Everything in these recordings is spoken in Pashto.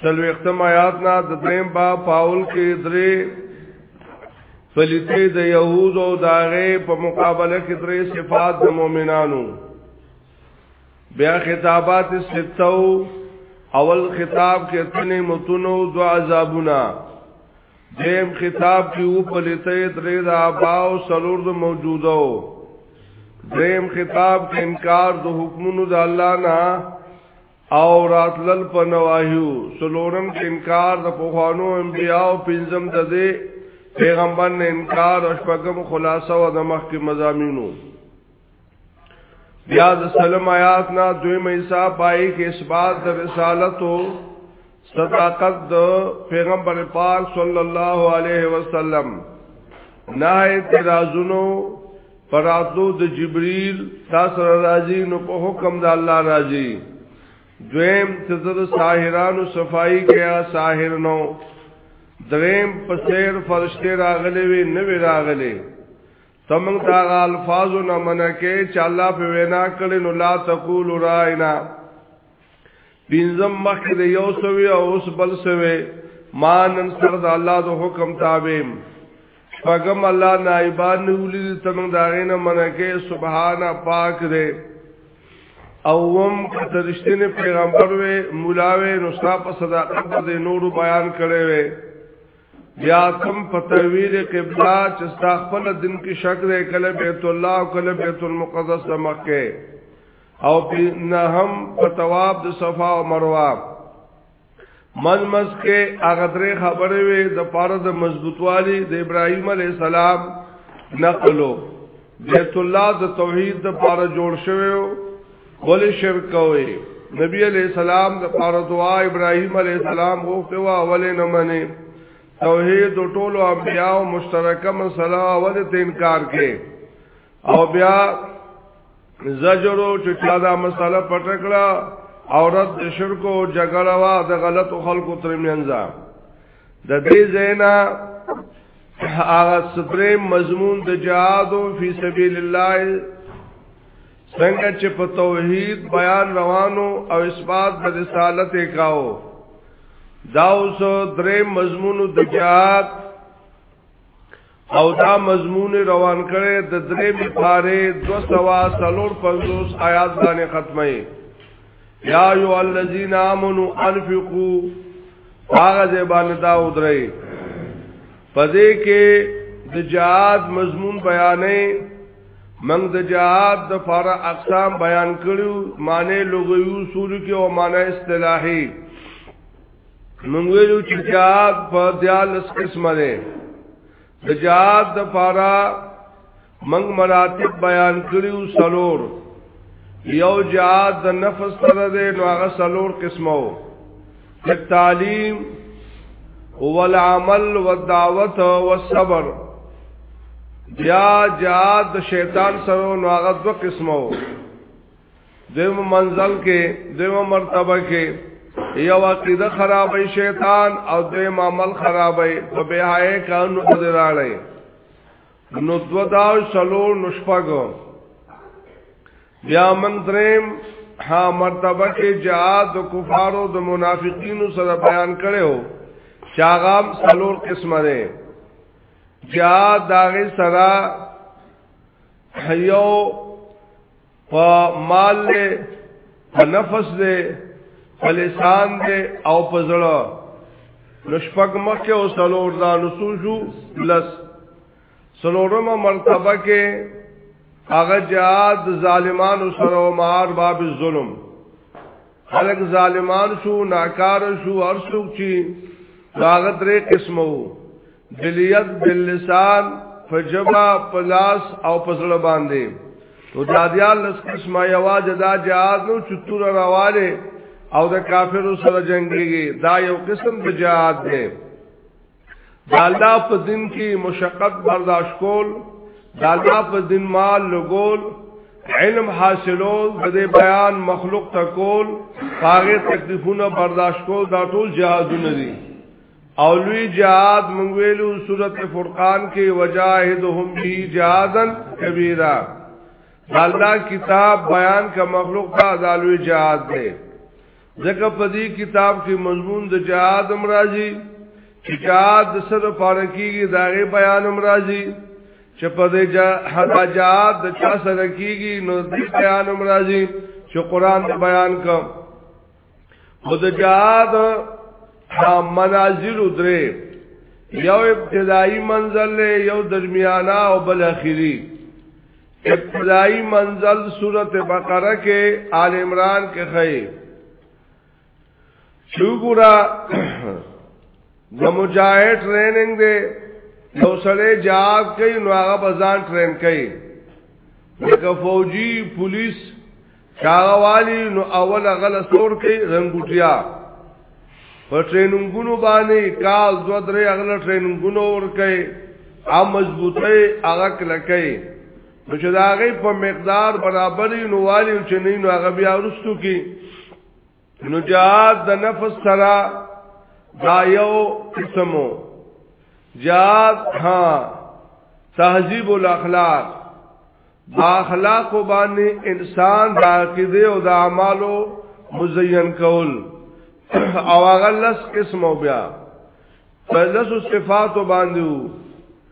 سلوختم آیات نا د دریم با پاول کې درې پلیته د یهود او داغه په مقابله کې درې صفات د مؤمنانو بیا خطابات ستو اول خطاب کې تنه متونو دو عذابونه دیم خطاب کې و پلیته درې د ابا او سلور د موجودو دیم خطاب کې انکار د حکمونو د الله نه او راتلل په نواهیو سلورم کې انکار د پوخانو انبیاء او پنځم د دې پیغمبر نه انکار او شپږم خلاصه او د مخ کې مزامینو بیا د سلام آیات نه دوی مې حساب پای کې اثبات د رسالت او صداقت د پیغمبر پاک صلی الله علیه وسلم نه اعتراضونو پراتو د جبريل تاسو راځي نو په حکم د الله راځي دویم تزر ساحرانو صفائی کیا ساحر نو دریم پسیر فرشتے راغلے وی نوی راغلے ته موږ دا الفاظ نه منکه چې الله په وینا کړي نو لا تقول راینا پینځم مخ دې یو سوي او اوس بل سوي ما نن سر د الله د حکم تابع پغم الله نائبان نیولی ته موږ دا غینه منکه سبحان پاک دې اوم کترشتنه پیغمبر وې مولاوي نو صاحب صداقت دې نور بیان کړي وې یا کم په تویل قبله چې ستا خپل دین کې شک دی کله بیت الله او کله بیت المقدس د مکه او نه هم په تواب د صفا او مروه من مز کې هغه درې خبرې وي د پاره د مضبوطوالي د ابراهیم علی السلام نقلو بیت الله د توحید د پاره جوړ شوی ول شرک کوي نبی علیہ السلام د پاره دعا ابراهیم علیہ السلام غوښته وا ول نه منی توحید د ټولو انبیاء مشترکه مسله ول ته انکار کوي او بیا زجرو چې چا دا مسله پټکړه او رد شرک او جګړه وا د غلط خلکو ترمنځ د دې زینا هغه سپریم مضمون د جهاد فی سبیل الله څنګه چې په توحید بیان روانو او اثبات د رسالت کاو دا اوس درې مضمون د جهاد او دا مضمون روان کړي د درې بخاره 200 سلور 50 آیات باندې ختمه یا ایو الذین آمنو انفقو هغه زبان دا ودرې پدې کې د جهاد مضمون بیانې منګ د جهاد د فار اقسام بیان کړو معنی لغوي اصول کې او معنی اصطلاحي منګ ویلو چې جهاد په دیال قسمه ده د جهاد د فارا منګ مراتب بیان کړیو سلور یو جهاد د نفس سره دی نو هغه سلور قسمو تعلیم والعمل والدعوت والصبر بیا جهاد د شیطان سره نو هغه دو قسمو دیو منزل کې دیو مرتبه کې یو عقیده خرابې شیطان او دیم عمل خرابې په بهای کانو دراړې نو دو داو سلور نشپگو بیا من دریم ها مرتبه کې جهاد د کفارو د منافقینو سره بیان کړو شاغام سلور قسمه ده جهاد داغه سره یو په مال له په نفس له په لسان له او په زړه لشپګ مکه او سلور دا لسوجو لس سلورمه مرتبه کې هغه جهاد ظالمانو سره او مار باب الظلم خلق ظالمان شو ناکار شو هر څوک چې داغت ری قسمو بلیت باللسان فجبا پلاس او پسړه باندې نو دا دیال لس قسمه یواز دا جهاد نو چتور رواله او د کافرو سره جنگيږي دا یو قسم د جهاد دی دا الله په دین کې مشقت برداشت کول دا الله په دین مال لګول علم حاصلول د دې بیان مخلوق ته کول هغه تکلیفونه برداشت کول دا ټول جهادونه دي او لوی جهاد مونږ ویلو سورته فرقان کې وجاهدهم بی جهادن کبیره الله کتاب بیان کا مخلوق دا دالوی جهاد دی ځکه په دې کتاب کې مضمون د جهاد امراضي چې جهاد د سره پاره کیږي داغه بیان امراضي چې په دې جهاد د چا سره کیږي نو د بیان امراضي چې قران بیان کوم خو د جهاد دا منازل درې یو ابتدایي منزل له یو درمیانا او بل اخیری ابتدایي منزل سورته بقره کې آل عمران کې خې شوګورا د مجاهد ټریننګ دی یو سړی جهاد کوي نو هغه بزان ټرین کوي لکه فوجي پولیس کاغه والی نو اول غل سور کې رنگوټیا په ټریننګونو باندې کال دو درې غل ټریننګونو ور کوي ا مضبوطه هغه کلکې نو چې دا غي په مقدار برابرې نو والی چې نه نو هغه بیا ورستو کې نو جهاد د نفس سره دا یو قسمو جهاد ها تهذیب الاخلاق با اخلاق باندې انسان د عقیده او د اعمالو مزین کول او هغه لس قسمو بیا په لس صفات باندې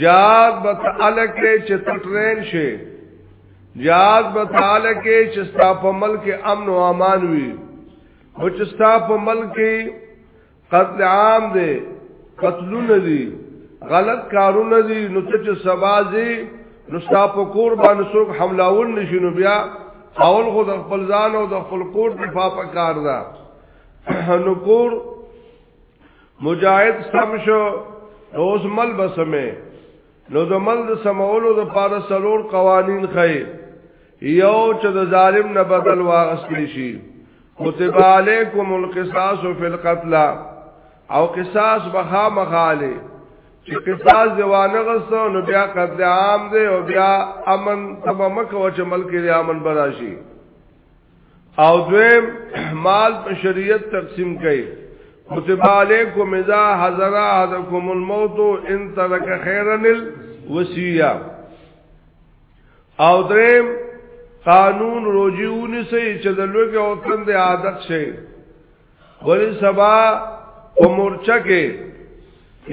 جهاد به تعالی کې چې تټرین شي جهاد به تعالی کې چې ستا په ملک امن او امان وي او چې ستا په ملک قتل عام دي قتلونه دي غلط کارونه دي نو ته چې سبازي نو ستا په کور باندې څوک حملاون نشینو بیا اول خو د خپل ځان او د خپل کور دفاع پکار ده نو کور مجاهد سم شو اوس مل بسمه نو د مل د سمولو د پاره سلور قوانین خې یو چې د ظالم نه بدل واغستلی شي کتب علیکم القصاص فی القتل او قصاص بخا مخاله چې قصاص دیوانه غسو نو بیا قتل عام دی او بیا امن تبه مکه چې ملک دی امن براشي او دویم مال په شریعت تقسیم کړي کتب علیکم اذا حضر احدکم الموت ان ترک خیرا الوصیه او دریم قانون روجیونی سي چې د لوګي او تند عادت شي ولی سبا په مورچه کې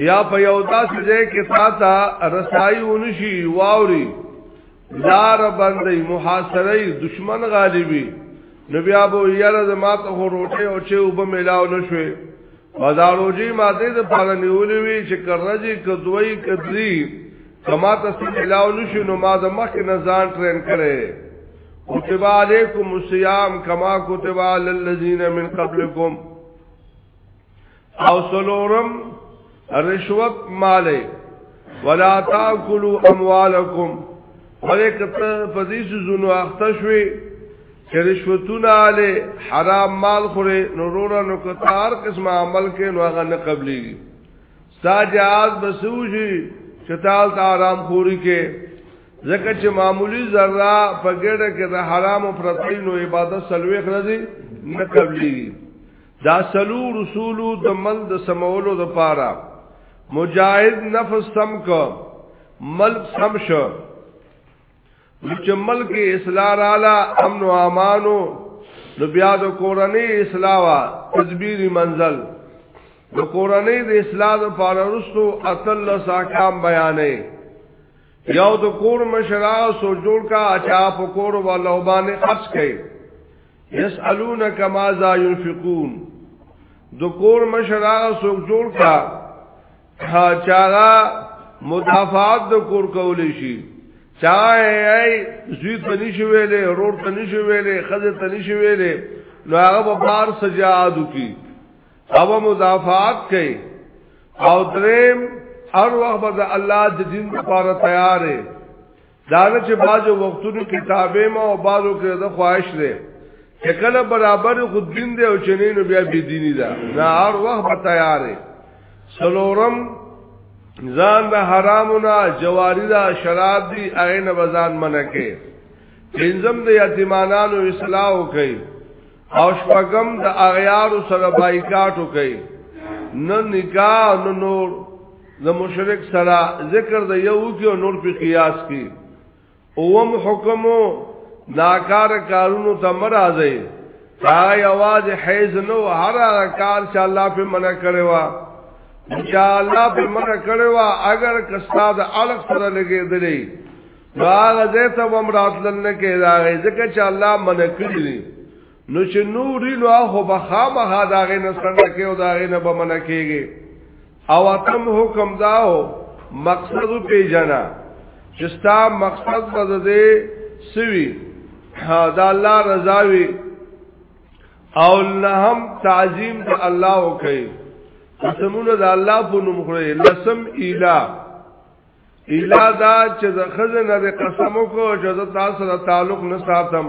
یا په یو داسې ځای کې تا ته رسایي ونشي واوري لار باندې محاصره دشمن غالبي نو بیا به یاره زما ته خو روټه او چې وب ملاو نشوي مداروجی ماده د پاره نیولې وی چې کرځي کدوي کدري کما ته ملاو نشو نو ما د مخ نه ځان ټرین کړي کتب علیکم الصیام کما کتب علی الذین من قبلکم او سلورم رشوت مالی ولا تاکلوا اموالکم ولکته فزیس زونو اختشوی چې رشوتونه علی حرام مال خوره نورور نو کتار قسم عمل کې نو هغه نه قبلي ساجاز بسوجي چې تاسو آرام خوري کې ځکه چې معمولی ذره په ګډه کې د حرام او پرتین او عبادت سلوي خرځي نه قبليږي دا سلو رسول د مل د سمولو د پاره مجاهد نفس سم کو ملک سم شو چې ملک اصلاح رااله امن او امانو نو بیا د کورنۍ اصلاح وا تدبیر منزل د کورنۍ د اصلاح لپاره رسو اتل ساکام بیانې یو د کور مشرا سو جوړ کا اچا په کور والو باندې خرج کړي یسالونک ماذا ينفقون د کور مشرا سو جوړ کا چاغا مدافعات د کور کول شي چا ای زوی تنی شویلې رور تنی شویلې خزه تنی شویلې نو هغه په بار سجادو کی او مضافات کوي او دریم هر وخت به الله د دین لپاره تیار دی دا نه چې بعضو وختونو کتابې ما او بعضو کې د خواهش لري چې کله برابر خود دین دی او چنین بیا بی دینی ده نه هر وخت به تیار دی سلورم ځان د حرامونه جواری دا شراب دی عین بزان منکه پنځم د یتیمانانو اصلاح کوي او شپږم د اغیار سره بایکاټ وکي نه نکاح نه نور د مشرک سره ذکر د یو کې نور په قیاس کې اوم حکم ناکار کارونو ته مرাজি کای आवाज حیز نو هر کار چې الله په منع کړي وا چې الله په منع کړي وا اگر کستا د الګ سره لګې دلی نو هغه ځای ته هم راتلل نه کېږي دا غي ځکه چې الله منع کړی دی نو چې نوري نو هغه به خامخا دا غي نه څنګه کې او دا غي نه به منع کېږي او اتم حکم داو مقصد پیجنا چې ستا مقصد به دې سوي دا الله رضا وي او نه هم تعظیم د الله وکړي قسمونه د الله په نوم خوري لسم اله الا دا چې د خزه نه د قسم کو چې د تاسو سره تعلق نه ساتم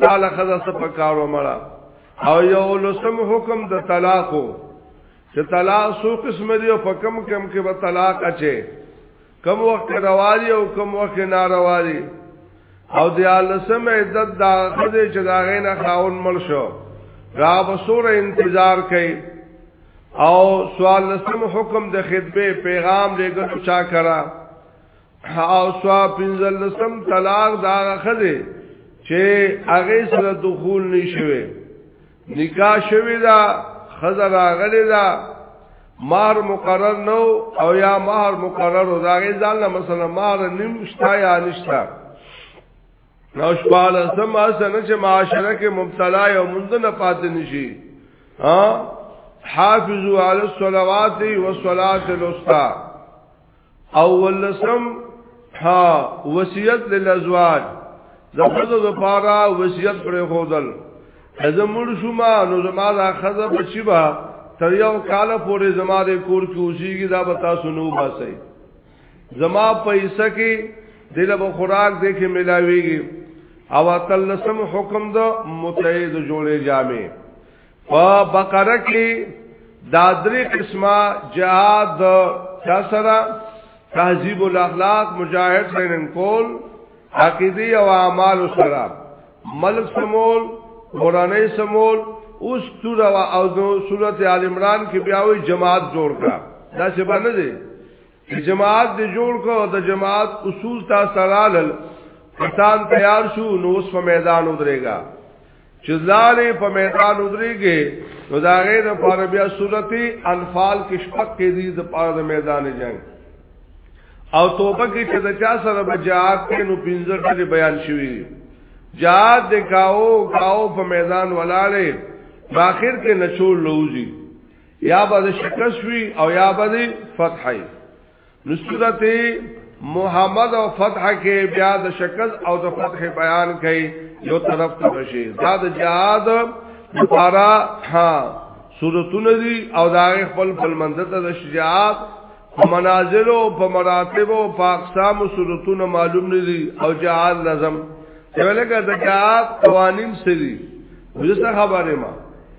تعالی خزه سره پکارو مړه او یو لسم حکم د طلاق چې طلاق سو قسم دی او په کم کم کې به طلاق اچي کم وخت رواري او کم وخت نارواري او د لسم عدت دا خزه چې دا غینه خاون مل شو را بصور انتظار کوي او سوال لسم حکم د خطبه پیغام لګلو چا کرا او سوال پنځل لسم طلاق دا خزه چې هغه سره دخول نشوي نکاح شوی دا خزر راغلی دا مار مقرر نو او یا مار مقرر او داغه ځان له مثلا مار نیم شتا یا نشتا نو شپاله سم اسنه چې معاشره کې مبتلا یو مونږ نه پاتې نشي ها حافظوا علی الصلوات والصلاه الوسطى اول سم ها وصیت للازواج زخذو زفارا وصیت پر خودل از مړ شوما نو زما دا خزه بچی با تر یو کال پورې زما د کور کې اوسېږي دا به تاسو نو باسي زما پیسې کې دله به خوراک دې کې ملاويږي او تلسم حکم د متعید جوړې جامې په بقره کې دا درې قسمه جهاد چا سره تهذیب الاخلاق مجاهد بینن کول عقیدی او اعمال سره ملک سمول قرانه سمول اوس تور او د سورته ال عمران کې بیا وی جماعت جوړ کړه دا څه باندې جماعت دې جوړ کو د جماعت اصول تا سرالل پتان تیار شو نو اوس په میدان ودرېګا چې زارې په میدان ودرېږي نو دا غې د پاره بیا سورتي انفال کې شپک کې دي د پاره د میدان جنگ او توبه کې چې د چا سره بجات کې نو پینځه ټلې بیان شوی جات دې کاو کاو په میدان ولاړې باخر کې نشول لوزي یا به شکست وی او یا به فتح وی نو صورت محمد او فتح کې بیا د شکل او د فتح بیان کړي یو طرف ته بشي دا د جهاد لپاره ها صورتونه دي او دا خپل خپل منځ ته د شجاعت په منازل او په مراتب او په اقسام صورتونه معلوم نه دي او جهاد لازم څنګه د جهاد قوانين سری وځه خبره ما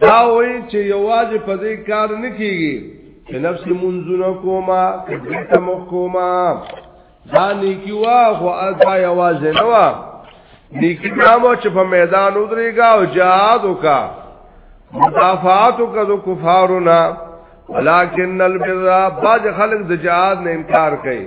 دا وای چې یوازې په دې کار نه کیږي چې نفس منځونه کوما دې ته مخ کوما دا نیکی وا خو اځه یوازې نه وا نیکی نامو چې په میدان ودرېګا او جهاد وکا مدافعات وکا د کفارو نه ولکن البر باج خلق د جهاد نه انکار کوي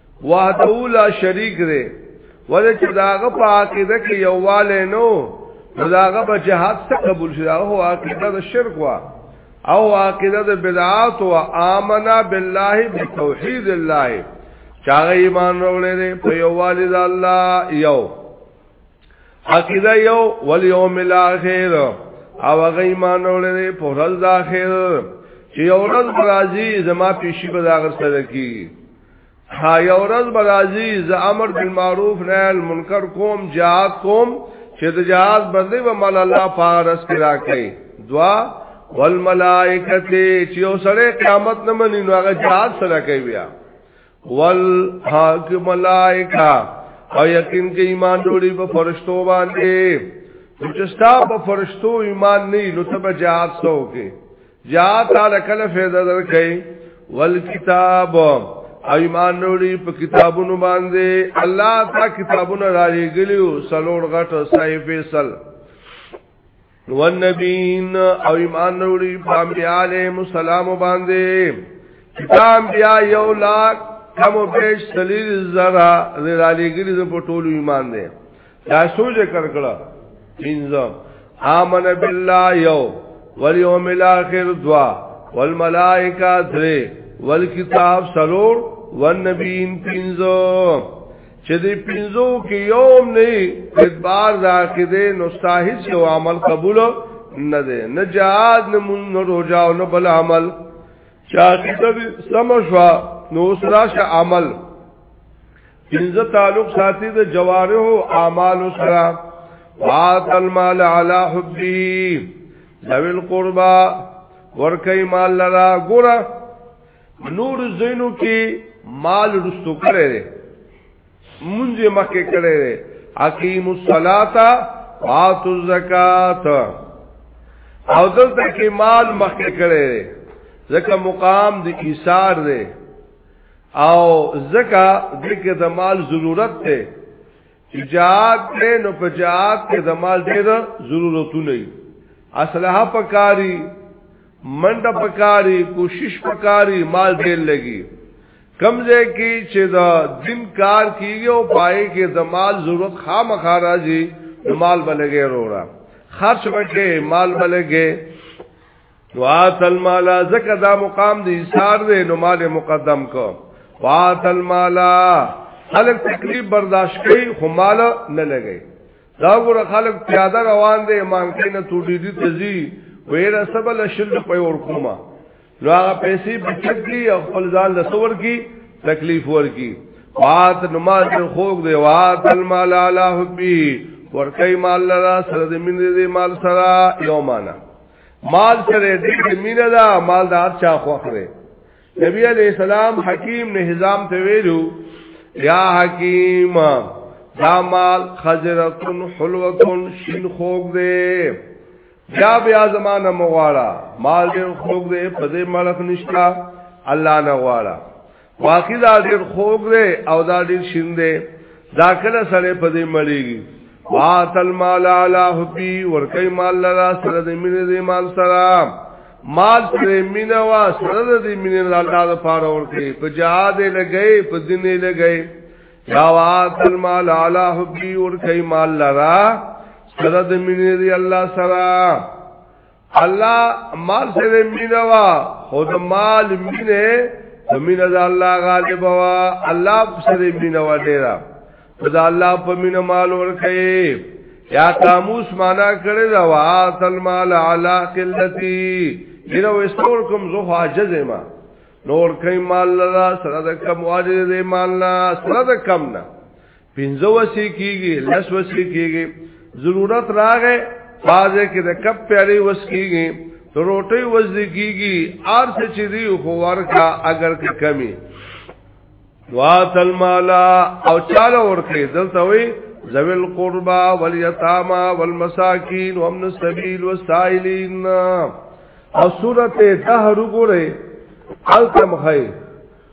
وحده لا شریک دی ولې چې داغه په عقیده کې یواله نو داغه په جهاد څخه قبول شو هغه عقیده د شرک وا او عقیده د بدعات او امنا بالله بتوحید الله چاغه ایمان وروړي دی په یواله د الله یو عقیده یو ول یوم الاخر او هغه ایمان وروړي دی په ورځ د اخر چې یو ورځ راځي زما پیشي به داغه سره کیږي ها یو ورځ برازي ز امر بالمعروف نهي عن المنکر کوم جهاد کوم چې د جهاد بدلی و مل الله فارس کرا کوي دعا والملائکه چې یو سره قیامت نه مني نو هغه جهاد سره کوي بیا والحاکم ملائکه او یقین کې ایمان جوړي په فرشتو باندې چې ستا په فرشتو ایمان نه نو ته به جهاد سو کې یا تعالی کله فیضا در کئی والکتاب ایمان نوری په کتابونو باندې الله تا کتابونه را لګلیو سلوړ غټ صحیح فیصل والنبین او ایمان نوری په انبیاء علیهم السلام باندې کتاب بیا یو لاک کم بیش سلیل زرا را لګلی په ټولو ایمان دی دا سو ذکر کړه پنځم آمن بالله یو والیوم الاخر دوا والملائکه درې والکتاب سلور والنبیین پنځم چې دې پنځو کې یوم نه اعتبار راکده نو صاحب یو عمل قبول نه ده نه جهاد نه مون نه روزه او نه بل عمل چا چې سم شو نو سراش عمل پنځه تعلق ساتي د جوارح او اعمال سره وات المال علی حبی ذوی القربا ورکی مال لرا ګورا نور زینو کې مال رستو کړي دي مونږه مکه کړي دي اقیم الصلاتا وات الزکات او دلته کې مال مکه کړي دي ځکه مقام د ایثار دی او زکا دغه د مال ضرورت ته جهاد ته نو په جهاد کې د مال ډېر ضرورتونه دي اصله پکاري منډه پکاري کوشش پکاري مال ډېر لګي کمزه کې چې دا دین کار کیږي او پای کې د مال ضرورت خامخا راځي مال بلګي وروړه خرچ وکړي مال بلګي وات المال زکه دا مقام دی سار دی نو مال مقدم کو وات المال خلق تکلیف برداشت کوي خو مال نه لګي دا ګور خلق پیاده روان دي مانکې نه ټوډي دي تزي ویرا سبل شل په اور کوما نو هغه پیسې بچت دي او خپل ځان له سور کی تکلیف ورکی وات نماز خوګ دی وات المال علی حبی ورکی مال لرا سره د مين دې مال سره یومانا مال سره دې مینه دا مال دا چا خوخره نبی علیہ السلام حکیم نے حزام ته ویلو یا حکیم دا مال خزرتن حلوتن شین خوګ دے بیا بیا زمانہ مغواړه مال دې خوګ دے په دې ملک نشتا الله نه غواړه واقعي دا ډیر خوږ دی او دا ډیر شین دی دا کله سره په دې مړیږي واتل مال علی حبی ورکی مال لرا سره دې مینې دې مال سره مال سره مینه وا سره دې مینې الله د پاره ورکی په جهاد لګئی په دین لګئی یا واتل مال علی حبی ورکی مال لرا سره دې مینې دې الله سره الله مال سره مینا وا خود مال مینه زمینه د الله غالب وا الله سره مینا وا ډیرا دا الله په مینا مال ورکه یا قاموس معنا کړی دا وا تل مال علا قلتی ډیر وستور کوم زو حاجز ما نور کای مال لرا سره د کم واجب دی مال نه سره د کم نه پنځه وسې کیږي لس وسې کیږي ضرورت راغې فازه کې د کپ پیړې وس کیږي روټي وس کیږي ار څه چې دی خو ورکا اگر کې کمی واتل مالا او چاله ورکه دلته وي ذوی القربا والیتاما والمساکین وامن السبیل والسائلین او سورته دهر وګوره التم خیر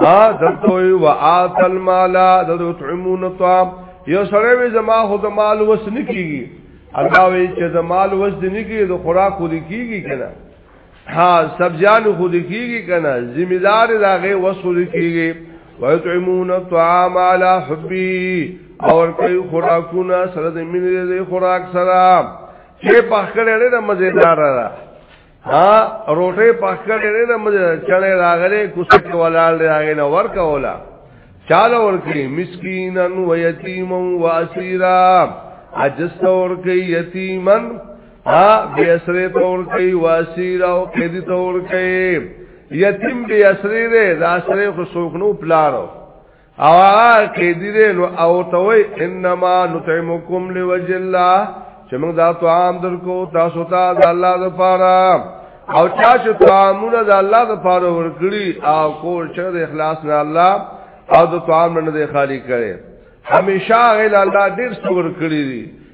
ها دلتوی و آت المالا دلتعمون الطعام یو سره وی زما خو د مال وس نکیږي الله وی چې د مال وس د نکیږي د خوراک خو کیږي کنه ها سبزیان خو کیږي کنه ذمہ دار داغه وس خو کیږي ويطعمون الطعام على حبي اور کوي خوراکونه سره د مینې د خوراک سره چې پخکړې ډېره مزیدار ده ها روټه پاکه ډېرې نه مزه چړې راغلې کوڅه کې ولاړ دی هغه نه ورکا ولا چاله ورکی مسکینن و یتیم و اسیرا عجز ورکی یتیمن ها بی اسری ورکی و اسیرا او قیدی ورکی یتیم بی اسری ده دا اسری خو سوکنو پلارو او هغه کې دې نو او توي انما نطعمکم لوجه الله چې موږ دا طعام درکو تاسو ته د الله لپاره او چا چې طعامونه د الله لپاره ورکړي او کول چې د اخلاص نه الله او د طعام نه خالی کړي همیشه غل الله ډیر څور کړی دي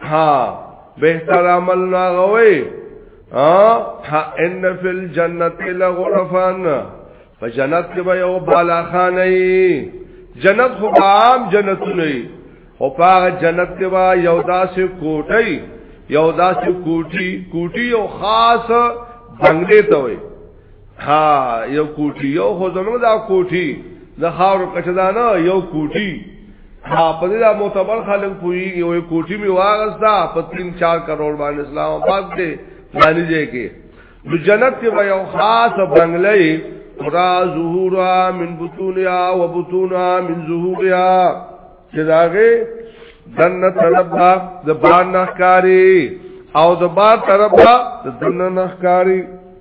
ها بهتر عمل نه غوي ها ان فی الجنت لغرفان په جنت کې به یو بالا خانه جنت خو عام جنت نه او په جنت کې به یو داسې کوټي یو داسې کوټي کوټي او خاص بنگلې ته وي ها یو کوټی یو خو زموږ دا کوټی د خاور کچدانه یو کوټی ها په دې دا معتبر خلک پویږي وې کوټی می واغستا په 3 4 کروڑ باندې اسلام آباد کې باندې ځای کې د جنت کې به یو خاص بنگلې ترا ظهورا من بطونیا و بطونا من ظهوریا چې داغه دنه طرف دا د بار نخکاری او د بار طرف دا د دنه نخکاری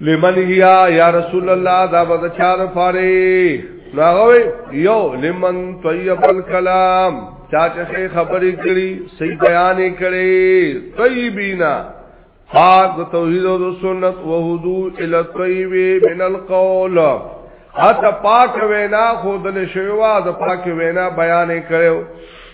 لمن هيا یا رسول الله دا به چا د پاره ناغوي یو لمن طیب الکلام چا چې خبرې کړي صحیح بیان کړي طیبینا پاک توحید او سنت او هدو ال طیب من القول حتی پاک وینا خودل شوی وا د پاک وینا بیان کړو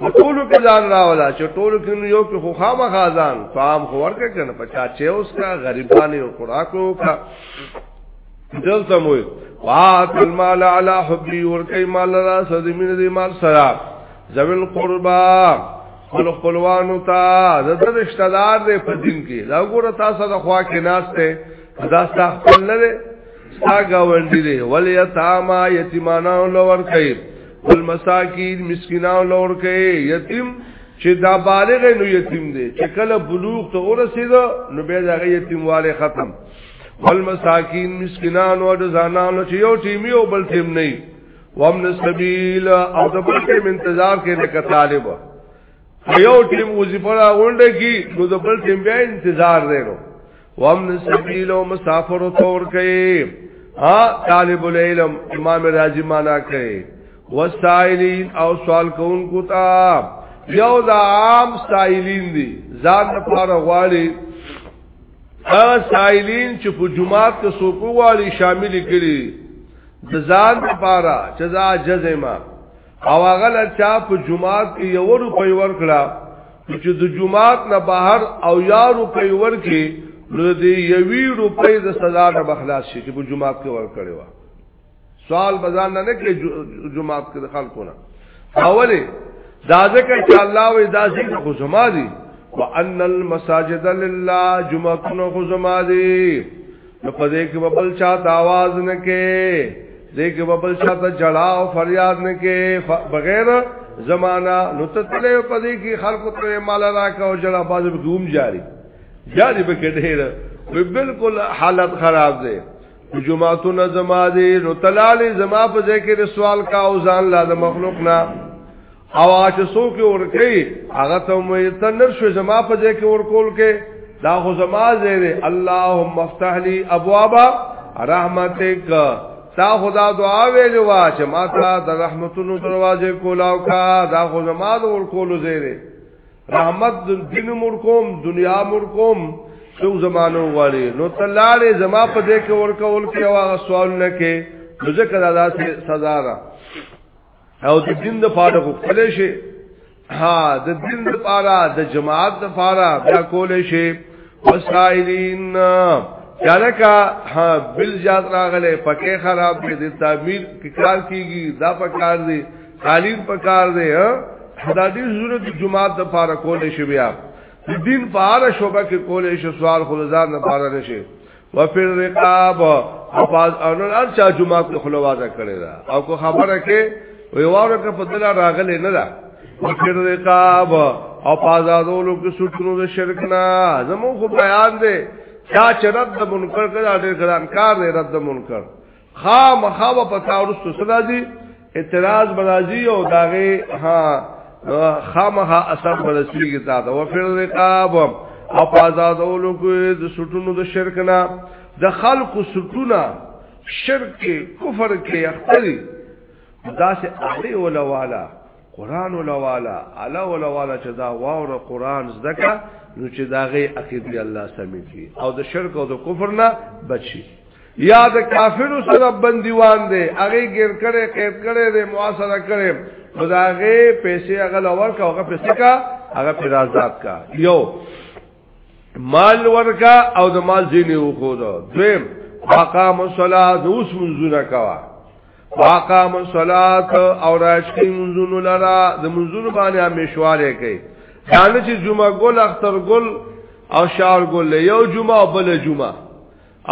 ټولو کې ځان راولا چې ټولو کې نو یو کې خو خامہ خازان فام خو ورکه کنه پچا چې اوس کا غریبانه او خوراکو کا دلته مو وات المال علی حبی ور کوي مال را سد مين دي مال سرا ذل قربا خپل خپلوانو ته د رشتہ دار دې په دین کې دا ګوره تاسو د خوا کې ناس ته دا تاسو خپل نه دي تاګه ونډي دي ولې تاما یتیمانو لور کوي المساکین مسکینانو لور کوي یتیم چې دا بالغ نو یتیم دی چې کله بلوغ ته ورسید نو به دا یتیمواله ختم والمساکین مسکینانو او ځانانو چې یو ټیمی او بل ټیم نه وامن السبیل او د بل ټیم انتظار کې نه کطالب یو ټیم وظیفه راغونډه کی نو د بل ټیم بیا انتظار دی نو ومن سبیل او مسافر تور کوي ها طالب العلم امام راضی معنا کوي وسائلین او سوال کوونکو ته یو دا عام سائلین دي ځان لپاره غواړي هغه سائلین چې په جمعات کې څوک غواړي شامل کړي د ځان لپاره چې ځا جزما او هغه لا چا په جمعات کې یو روپۍ ورکړه چې د جمعات نه بهر او یا روپۍ ورکې نو دې یوې روپۍ د سزا نه بخلاص شي چې په جمعات کې ورکړې و سوال بزان نه نه کې جمعات کې خلکو نه اوله دا ځکه چې الله وې دا ځکه خو زما دي وان المساجد لله جمعتون خو زما دي نو په دې کې ببل چا د आवाज نه کې دې کې ببل چا ته جړا او فریاد نه کې بغیر زمانہ نو ته تلې په دې کې خلکو ته مال راکا او جړا باز به دوم جاری جاری به کې ډېر بالکل حالت خراب دی جمعاتو نه زما دي نو تلالې زما په ذکر سوال کا او ځان لا د مخلوق نه او هغه چې څوک ورکړي هغه ته مې ته نر شو زما په ځای کې ورکول کې دا خو زما ځای دی اللهم افتح لي ابواب رحمتک تا خدا دعا ویلې وا چې ما ته د رحمتونو دروازې کولاو کا دا خو زما د ورکول ځای دی رحمت دین مور کوم دنیا مور کوم څو زمانو غالي نو تلاله زما په دې کې ورکول کې واغ سوال نه کې ځکه دا داسې سزا ده او د دین د پاره غوښتل شي ها د دین د پاره د جماعت د پاره بیا کول شي وسائلین چالکا ها بل جات راغله پکې خراب دي د تعمیر کار کیږي دا پکار دي تعلیم پکار دي ها دا دې ضرورت جماعت د پاره کول شي بیا دین په اړه شوبه کې کولې شو سوال خلزان نه پاره نشي وفي الرقاب افاز ان ارچا جمعه کو خلوازه کړی دا او کو خبره کې وی واره که په دلا راغلی نه دا وفي الرقاب او پازادولو کې سټرو د شرک نه زمو خو بیان دی چا چې رد منکر کړه ډېر ګران کار دی رد منکر خا مخاوه پتا ورستو صدا جی اعتراض برازی او داغه ها خامخا اثر برسی کی تا دا وفر رقاب او پازادولو کو د سټونو د شرک نه د خلق سټونه شرک کفر کې اختری دا سه اړې ولا والا قران ولوالا الا ولوالا چې دا واور قران زدکا نو چې دا غي عقیده الله سمې کی او د شرک او د کفر نه بچي یا د کافرو سره بندیوان دی هغه ګر کړي قید کړي د معاصره کړي خداغه پیسې هغه لور کا هغه پیسې کا هغه پر آزاد کا یو مال ورکا او د مال زینې وخو دو دویم اقام الصلاه اوس منځونه کوا واقام الصلات او راشکی منزونو لرا د منزونو باندې همیشواره کوي دانه چې جمعه ګل اختر ګل او شعر ګل یو جمعه او بل جمعه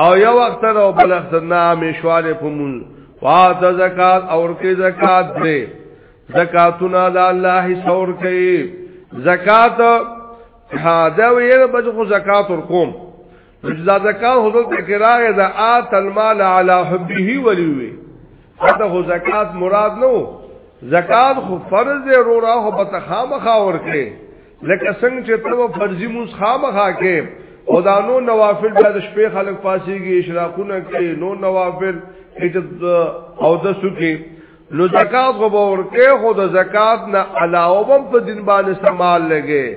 او یو اختر او بل اختر نه همیشواره په مون وات زکات اور کې زکات دې زکاتونه د الله حسور کوي زکات ها دا ویره بده خو زکات ور کوم رجزا زکان حضور ته کراغه دا آت المال علی حبه ولیوی حتی خو زکات مراد نو زکات خو فرض دی رو را خو پته خامخا ورکه لکه څنګه چې تو فرضی موس خامخا کې او دا نو نوافل بیا د شپې خلک پاسيږي اشراقونه کوي نو نوافل او د سکه نو زکات غو ورکه خو د زکات نه علاوه په دین باندې استعمال لګي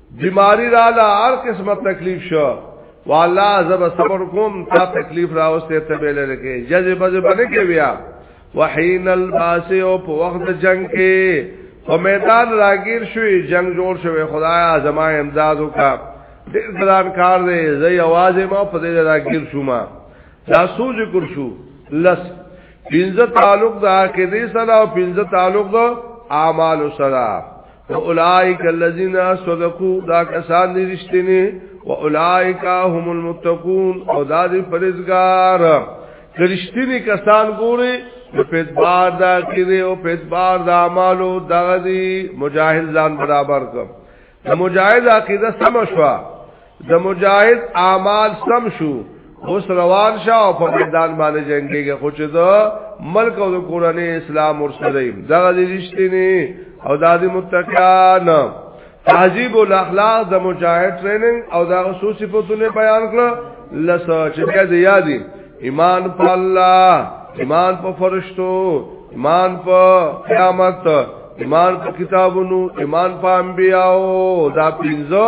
بیماری را لا هر قسمه تکلیف شو والا زب صبر کوم تا تکلیف راوسته ته به لکه جذب جذب نه کې بیا وحین الباس او په وخت جنگ کې په میدان راګیر شوی جنگ جوړ شوی خدایا زما امداد وکا ډیر ګران کار دی زې आवाज ما په دې راګیر شوم دا سوج کول شو لس پنځه تعلق د عقیده سره او پنځه تعلق د اعمال سره اولائک الذین صدقوا دا کسان دي رښتینی و اولائک هم المتقون او دا دي پرېزګار رښتینی کسان ګوري په اعتبار دا کړي او په اعتبار د اعمالو دغه دي مجاهد ځان برابر کړ د مجاهد عقیده سم شوه د مجاهد اعمال سم شو اوس روان شه او په میدان باندې جنگيږي خو چې دا ملک او د کورنۍ اسلام ورسره دا د رښتینی او د دې متقان تعذيب الاخلاق د مجاهد ټریننګ او د خصوصي صفاتونه بیان کړ لس چې بیا د یادې ایمان په الله ایمان په فرشتو ایمان په قیامت ایمان په کتابونو ایمان په انبیاو دا پنځه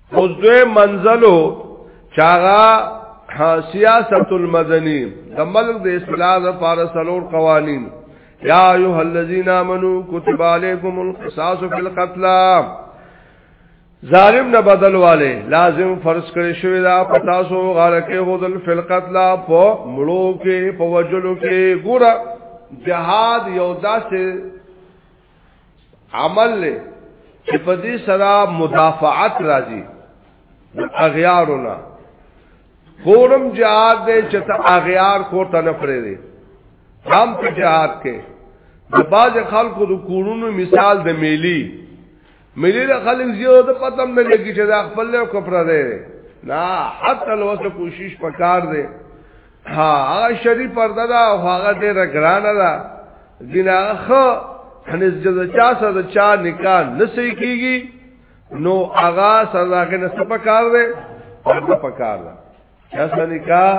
اوس دوی منزلو چاغا سیاست المدنی د ملک د اصلاح لپاره سلور قوانین یا ایه الذین آمنو کتب علیکم القصاص فی القتل ظالم نه بدل والے لازم فرض کړی شوی دا پتا سو غار کې هودل فی القتل په مړو کې په وجلو کې ګور جهاد یو داسې عمل له چې په دې سره مدافعت راځي اغیارونه کورم جهاد دې چې ته اغیار کو ته نه پرې دي هم په جهاد کې د باز خلکو د کورونو مثال د میلی ملي له خلک زیو د پتم نه لګی چې دا خپل له کوپره دی نه حتی لوسه کوشش پکار دی ها هغه شری پرده دا هغه ډیره ګرانه ده دیناخه هنس جزا چا سره چا نکاح نسی کیږي نو هغه سره کې نس پکار دی پرده پکار ده چا سره نکاح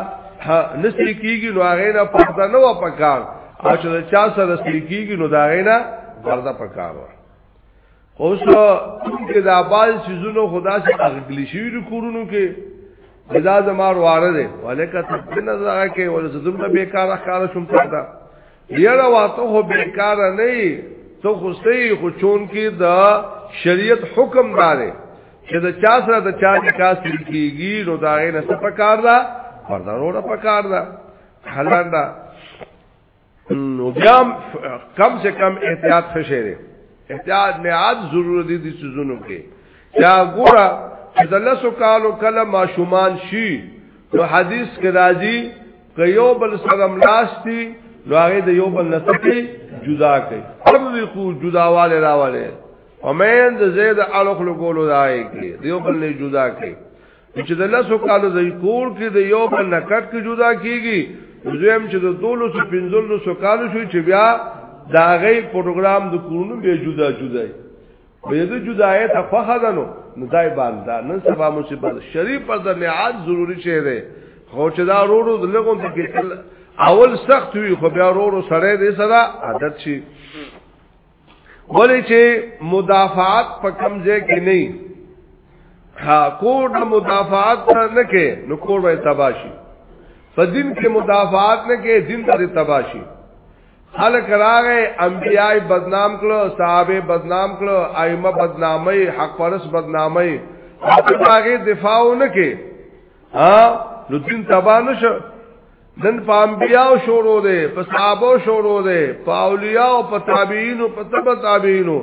نسی کیږي نو هغه نه پرده نه و پکار او چې چا سره سری کیږي نو دا غینا پرده پکار وه خو سره کې د آباد سيزونو خدا سي اغلی شي د کورونو کې بلا زمار واره دي ولیکه تدین زغه کې ول زدم ته بیکاره کار شوم تا یره واته هو بیکاره نه تو خو سي خو چون کې دا شریعت حکم داري چې دا چا سره د چا نکاح کیږي نو دا غي نه څه پکار دا پر ضروره پکار دا حلال دا نو بیا کم سے کم احتیاط خشه دی احتیاط نهاد ضرور دي د سيزونو کې یا ګوره چې د لسو کالو کله ماشومان شي نو حدیث کې راځي که یو بل سره ملاستی نو هغه د یو بل نسکی جدا کوي فرقو جداواله راواله ومن د زید الخلق ګولو دای کې دیو بل نه جدا کوي چې د لاسو کالو د کور کې د یو بل نکټ کې جدا کیږي زم چې د دولو سو پنځلو سو کالو شو چې بیا دا غي پروګرام د کورونو به جدا جدا وي به د جدای ته خوخه دنو نو دای باندې نن سبا مصیبت شریف پر د نعاد ضروری شه ده خو چې دا روړو د لګون ته کې اول سخت وي خو بیا روړو سره دې سره عادت شي ولی چې مدافعات په کمزه کې نه ها کوډ مدافعات نه کې نو کوډ وې تباشي په دین کې مدافعات نه کې دین ته تباشي خلق راغې انبیای بدنام کړو صحابه بدنام کړو ائمه بدنامي حق پرس بدنامي هغه دفاع نه کې ها نو دین تبا نشو نن په انبیاء شروع ده په صحابه شروع ده په اولیاء او په تابعین او په تبع تابعین او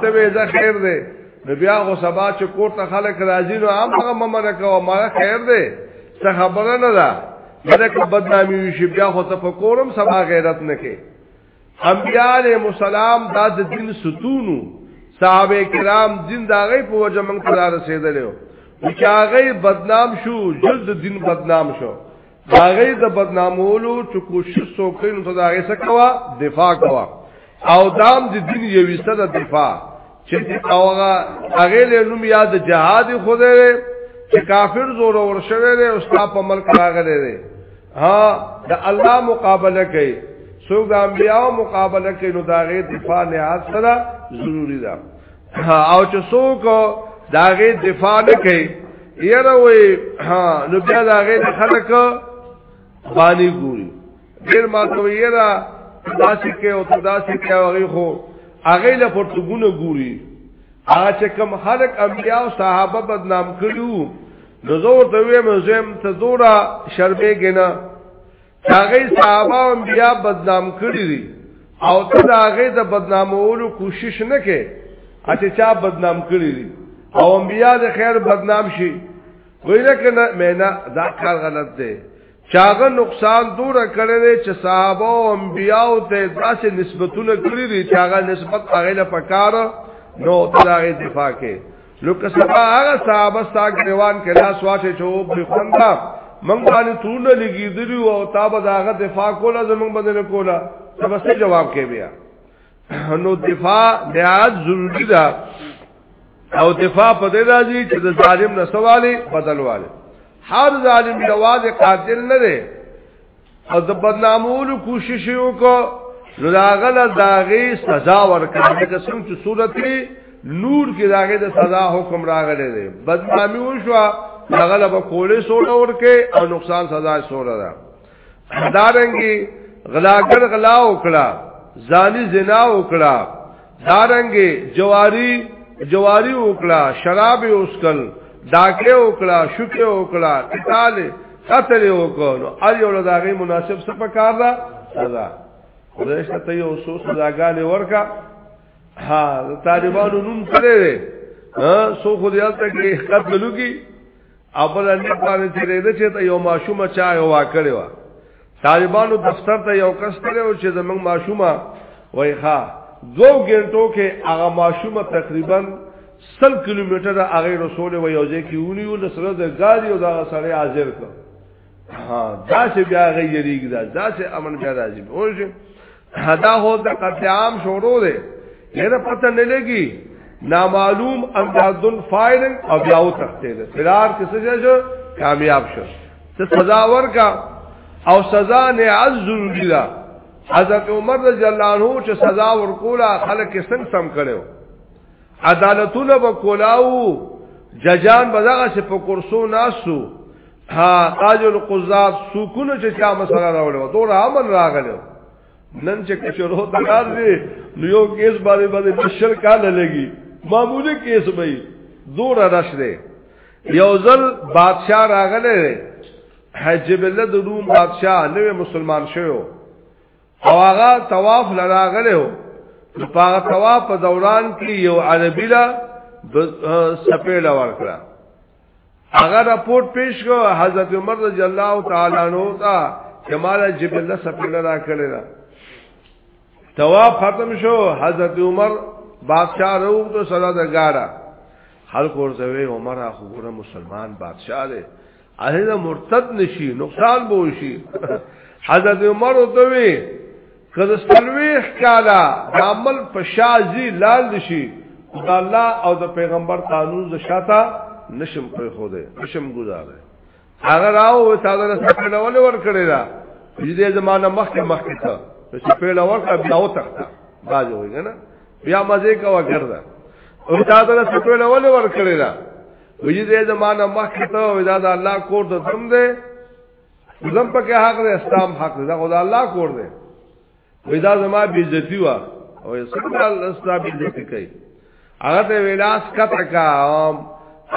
ته به زه خیر ده نو بیا غو سبا چې کور ته خلک راځي نو عام هغه ممنه کوه ما خیر ده څه خبره نه ده دا که بدنامي وي شي بیا خو ته په کورم سبا غیرت نه کې انبیاء علیہ السلام دا د دین ستونو صحابه کرام دین دا غي په وجه موږ ته رسیدلو چې هغه بدنام شو جلد دین بدنام شو هغه د بدنامولو چې کوشش وکړي نو دا هغه څه کوا دفاع کوا او دام د دین یو وسته دفاع چې اوغه هغه له نوم یاد جهاد خوده چې کافر زور ور شوی دی او ستا په ملک راغلی دی ها د الله مقابله کوي څوک د انبیانو مقابله کوي نو دا غي دفاع نه سره ضروری ده او چې څوک دا غي دفاع نه کوي یره وي ها نو بیا دا غي خلک باندې ګوري ډیر ما ته ویرا داسې کې او داسې کې هغه خو هغه له پرتګونه ګوري هغه چې کم خلق انبیا او صحابه بدنام کړو نو زور ته وې مزم ته زورا شربې ګنا هغه صحابه او انبیا بدنام کړی دي او ته هغه د بدنامولو کوشش نه کې اته چا بدنام کړی دي او انبیا د خیر بدنام شي ویل کنه مینا دا کار غلط دی چاغه نقصان دور کړی دی چې صحابه او انبیاء ته داسې نسبتونه کړی دي چې هغه نسبت هغه له پکار نو تلاغه دفاع کې نو که سبا هغه صحابه ساګ دیوان کې لاس واچې چې او په خندا من باندې تون لګیدلی او تاب داغه دفاع کوله زمون باندې کوله تبسه جواب کې بیا نو دفاع نهایت ضروری ده او دفاع په دې راځي چې د ظالم نه سواله بدلواله هر ظالم یواز قاتل نه دی او د بدنامولو کوشش وکړو نو داغله داغي سزا ورکړي چې څنګه چې صورت نور کې داغه د سزا حکم راغلی دی بدنامي وشو داغله به کولې سوړ ورکه او نقصان سزا سوړ ده دارنګي غلاګر غلا وکړه زانی زنا وکړه دارنګي جواری جواری وکړه شراب اوسکل داکه وکړه شوکه وکړه قتال قتل وکړو ار یو لداغي مناسب څه پکار دا سزا خدای شته یو سو سزاګانې ورکا ها طالبانو نوم کړی ها سو خو دې الته کې قتل لګي او بل لیک باندې چې رېده چې ته یو ماشومه چا یو واکړې و طالبانو دفتر ته یو کس کړو چې زمنګ ماشومه وای ښا دو ګنټو کې هغه ماشومه تقریبا 100 کیلومتر هغه رسول و یو ځای کې ونیو د سره د ګاډي او د سره حاضر کړ ها دا چې بیا غیریږي دا دا چې امن بیا راځي او چې حدا هو د قتل عام شروع دی یره پته نه لګي نامعلوم اندازن فاعل او بیا او تخته ده فرار کس جو کامیاب شو ته سزا ورکا او سزا نه عز ضروری ده حضرت عمر رضی الله عنه چې سزا ورکولا خلک څنګه سم کړو عدالتونه به کولاو ججان به دغه څه په کرسو ناسو ها تاج القضات سکونه چې چا مسله راوړو دوه امن راغلو نن چې کشرو ته راځي نو یو کیس باندې باندې بشر کاله لګي معمولی کیس به دور رش دی یو ځل بادشاہ راغله حجب الله د روم بادشاہ نوې مسلمان شوی او هغه طواف لراغله هو نو په طواف په دوران کې یو عربی لا د سپېړ ورکړه هغه رپورت پیش کو حضرت عمر رضی الله تعالی عنہ تا جمال جبل سپېړ را کړی دا طواف ختم شو حضرت عمر بادشاہ رو تو سره د گاڑا خلق ورته عمر اخو ګره مسلمان بادشاہ دی اهله مرتد نشي نقصان به شي حضرت عمر وتوي کله سلويخ کالا عمل پشازي لال شي د الله او د پیغمبر قانون ز شاته نشم پر خو ده نشم گزاره هغه راو تعالی سره ډول ور کړی دا دې زمانہ مخکې مخکې ته چې پیړه ورکړه بیا و تخته باز وي کنه بیا مزه کا وکړه او تعالی سره ډول ور کړی دا وی دې زمانہ مخکې ته وی دا د الله کور ته تم دی زم په کې حق دی اسلام حق دی دا خدای الله کور دی وی دا زما بی عزتی وا او څنګه اسلام بی عزتی کوي هغه ته ویلاس کته کا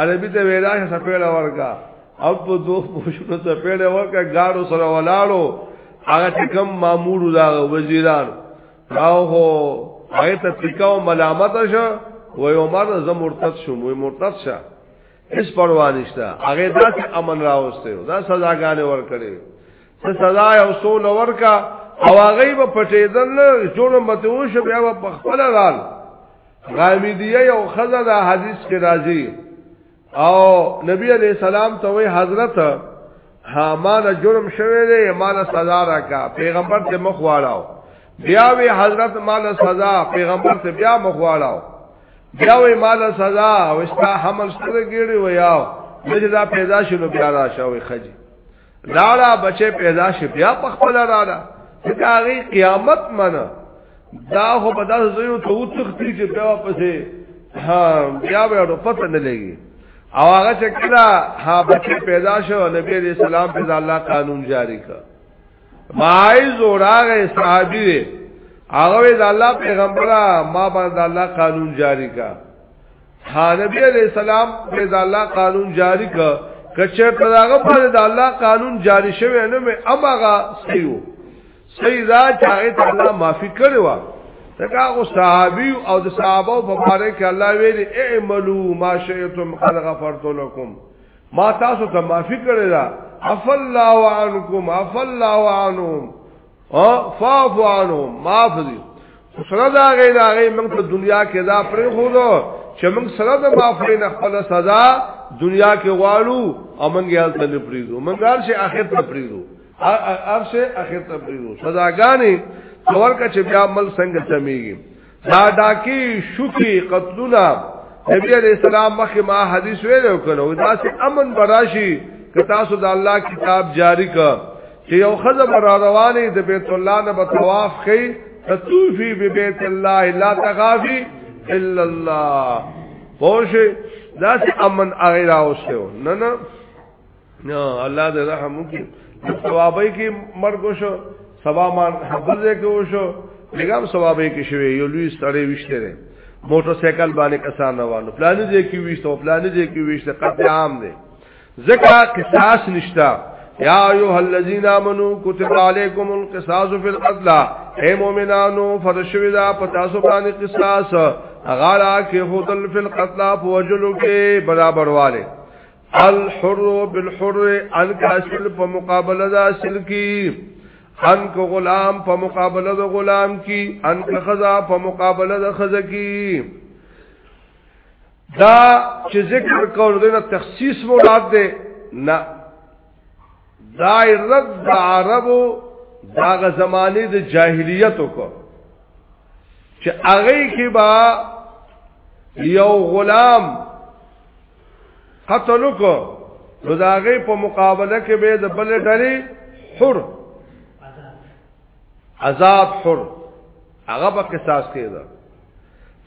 عربی ته ویلاس سپېړه ورکا او په دوه پوښتنه سپېړه ورکا گاډو سره ولاړو هغه چې کم مامور دا وزیران او هو آیت تکاو ملامت شو و عمر ز مرتد شو مو مرتد شه اس پروانشتا هغه داس امن راوسته دا سزاګانې ور کړې څه سزا او سول ورکا او هغه په پټېدل جوړ مته وشو بیا په خپل رال غامیدیه یو خزه دا حدیث کې راځي او نبی علیہ السلام ته وی حضرت ها ما نه جرم شوه دی ما نه سزا راکا پیغمبر ته مخ واړاو بیا وی حضرت ما نه سزا پیغمبر ته بیا مخ واړاو بیا وی ما نه سزا او استا حمل سره ګیړی ویاو دغه دا پیدا شلو بیا را شوی خجی لاړه بچې پیدا شي بیا په خپل رااله کاغي قیامت منه دا هو په داسې زوی ته وتختی چې بیا پسې ها بیا به ورو پته نه لګي او هغه چې کله ها بچې پیدا شو نبی عليه السلام په الله قانون جاری کړ مایز اوراغه صحابي دی هغه د الله پیغمبره ما باندې الله قانون جاری کا ها نبی علیہ السلام په دا الله قانون جاری ک کچه په داغه باندې دا الله قانون جاری شوی نه مې امغه سیو سیدا چاغه ته الله معافي کړو تکا او صحابي او د صحابه په باره کې الله ویلي اعملوا ما شئتم قد غفرت لكم ما تاسو ته معافي کړی دا عفوا الله عنكم عفوا الله عنهم او فاعفو عنهم معاف دي سره دا غي دا غي موږ په دنیا کې دا پرې خو دو چې موږ سره د معافي نه خپل سزا دنیا کې غواړو او موږ یې حالت نه پریږو موږ هر شي اخر ته پریږو هر شي اخر ته پریږو سزاګانې څور کا چې بیا عمل څنګه تمیږي دا ډاکی شوکی قتلونه نبی علیہ السلام مخی ما حدیث ویلو کنو دا سی امن براشی که تاسو د الله کتاب جاری که چې یو خزه بر رواني د بیت الله نه بتواف خي تطوفي به بیت الله لا تغافي الا الله پوه دا سی امن اغیرا اوسه نه نه نه الله دې رحم وکړي ثوابای کې مرګ شو سبا ما حفظه کې وشو لګام ثوابای کې شوی یو لوی سړی وشته دی موټر سایکل باندې کسان روانو پلان دې کې وشته پلان دې کې وشته قتل عام دی زکا قصاص نشتا یا ایها الذین آمنو کتب علیکم القصاص فی القتل اے مومنانو فرشوی دا پتا سو باندې قصاص غالا کې هوتل فی القتل فوجلو کې برابر والے الحر بالحر الکاسل په مقابله دا سل کی ان کو غلام په مقابله د غلام کی ان کو خزا په مقابله د خزا کی دا چې ذکر کول دینه تخصیص مراد ده نه دا رد د عربو داغه زمانه د جاهلیت کو چې هغه کې با یو غلام قتل کو نو داغه په مقابله کې به د بل ډلې حر آزاد حر هغه په قصاص کې ده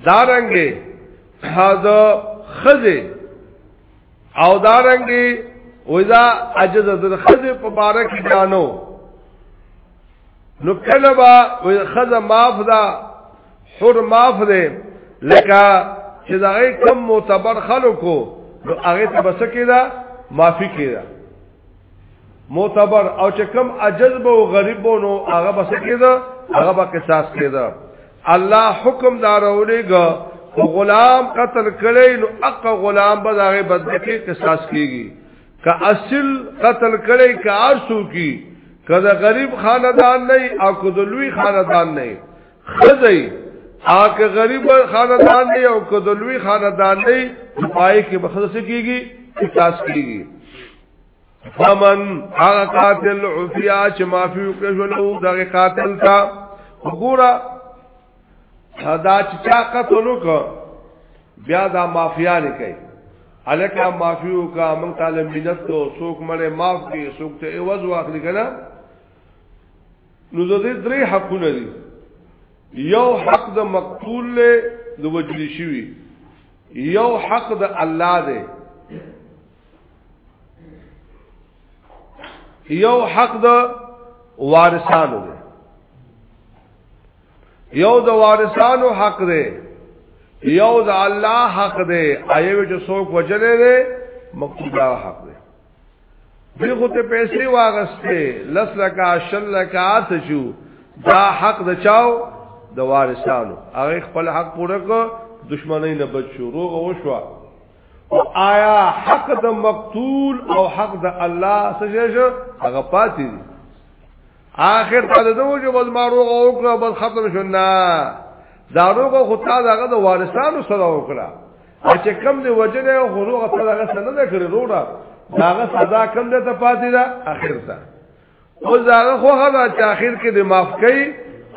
دارنګي هاذا خزه او دارنګي وځه عجز د خزه په بارک جانو نو کله با خزه معاف ده حر معاف ده لکه چې دا کم معتبر خلکو نو هغه ته بس کېدا معافي کېدا معتبر او چې کم عجز به او غریب نو هغه بس کېدا هغه به قصاص کېدا الله حکم دارولېګا غلام قتل کړي نو اق غلام به هغه بدل کې قصاص کیږي کا اصل قتل کړي کا ارسو کی که د غریب خاندان نه او که د لوی خاندان نه خزی آکه غریب خاندان نه او که د لوی خاندان نه پای کې بخصه کیږي تاس کیږي فمن هغه قاتل عفیا چې معفو کړو دغه قاتل تا وګوره دا چې چا قتل وکړ بیا دا مافیا نه کوي الکه مافیو کا موږ تعالی ملت ته څوک مړې معاف کی څوک ته ایواز واخلي کنه نو د دې درې حقونه دي یو حق د مقتول له د وجلی شوی یو حق د الله دی یو حق د وارثانو دی یو د وارثانو حق دی یو د الله حق دی ایو چې څوک وجلې دی مقصود حق دی دی خو ته پیسې واغستې لس لکا شل لکا تشو دا حق د چاو د وارثانو هغه خپل حق پوره کو دشمنی نه بچو روغ وشو او آیا حق د مقتول او حق د الله سجه شو هغه پاتې دي آخر ته د دوه جو بل مارو او کړه بل ختم شو نه داروغه خو تا دغه د وارثانو سره وکړه چې کم دی وجنه او خروغه ته دغه سره نه کړی روړه داغه سزا کم ده ته پاتې ده اخر ته او زاغه خو هغه چې اخر کې د معاف کوي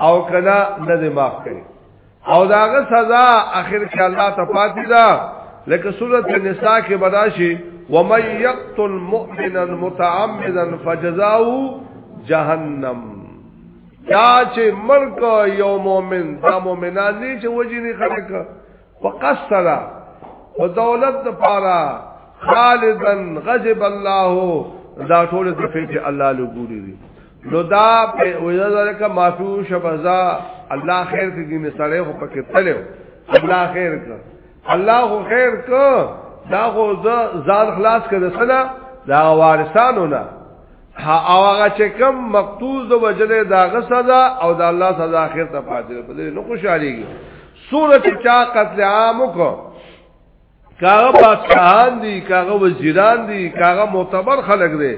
او کنا نه د معاف کوي او داغه سزا اخر کې الله ته پاتې ده لکه سورۃ النساء کې بداشي ومن يقتل مؤمنا متعمدا فجزاؤه جهنم چا چې مرګ یو مؤمن دا مؤمنان نه چې وجني خلک وقصد او دولت د پاره خالدا غضب الله دا ټول د فیت الله له ګوري دي نو دا په وجه کا معفو شبزا الله خیر کې دین سره خو پکې تلو الله خیر کا الله خیر کا دا خو ځان خلاص کړه سنا دا وارثانو نه او هغه چې کم مقتول د وجلې داغه سزا او د الله سزا اخر ته پاتې په دې نو خوشاليږي سوره چې چا قتل عام وکړ کاغه بادشاہان دي کاغه وزیران دي کاغه معتبر خلک دي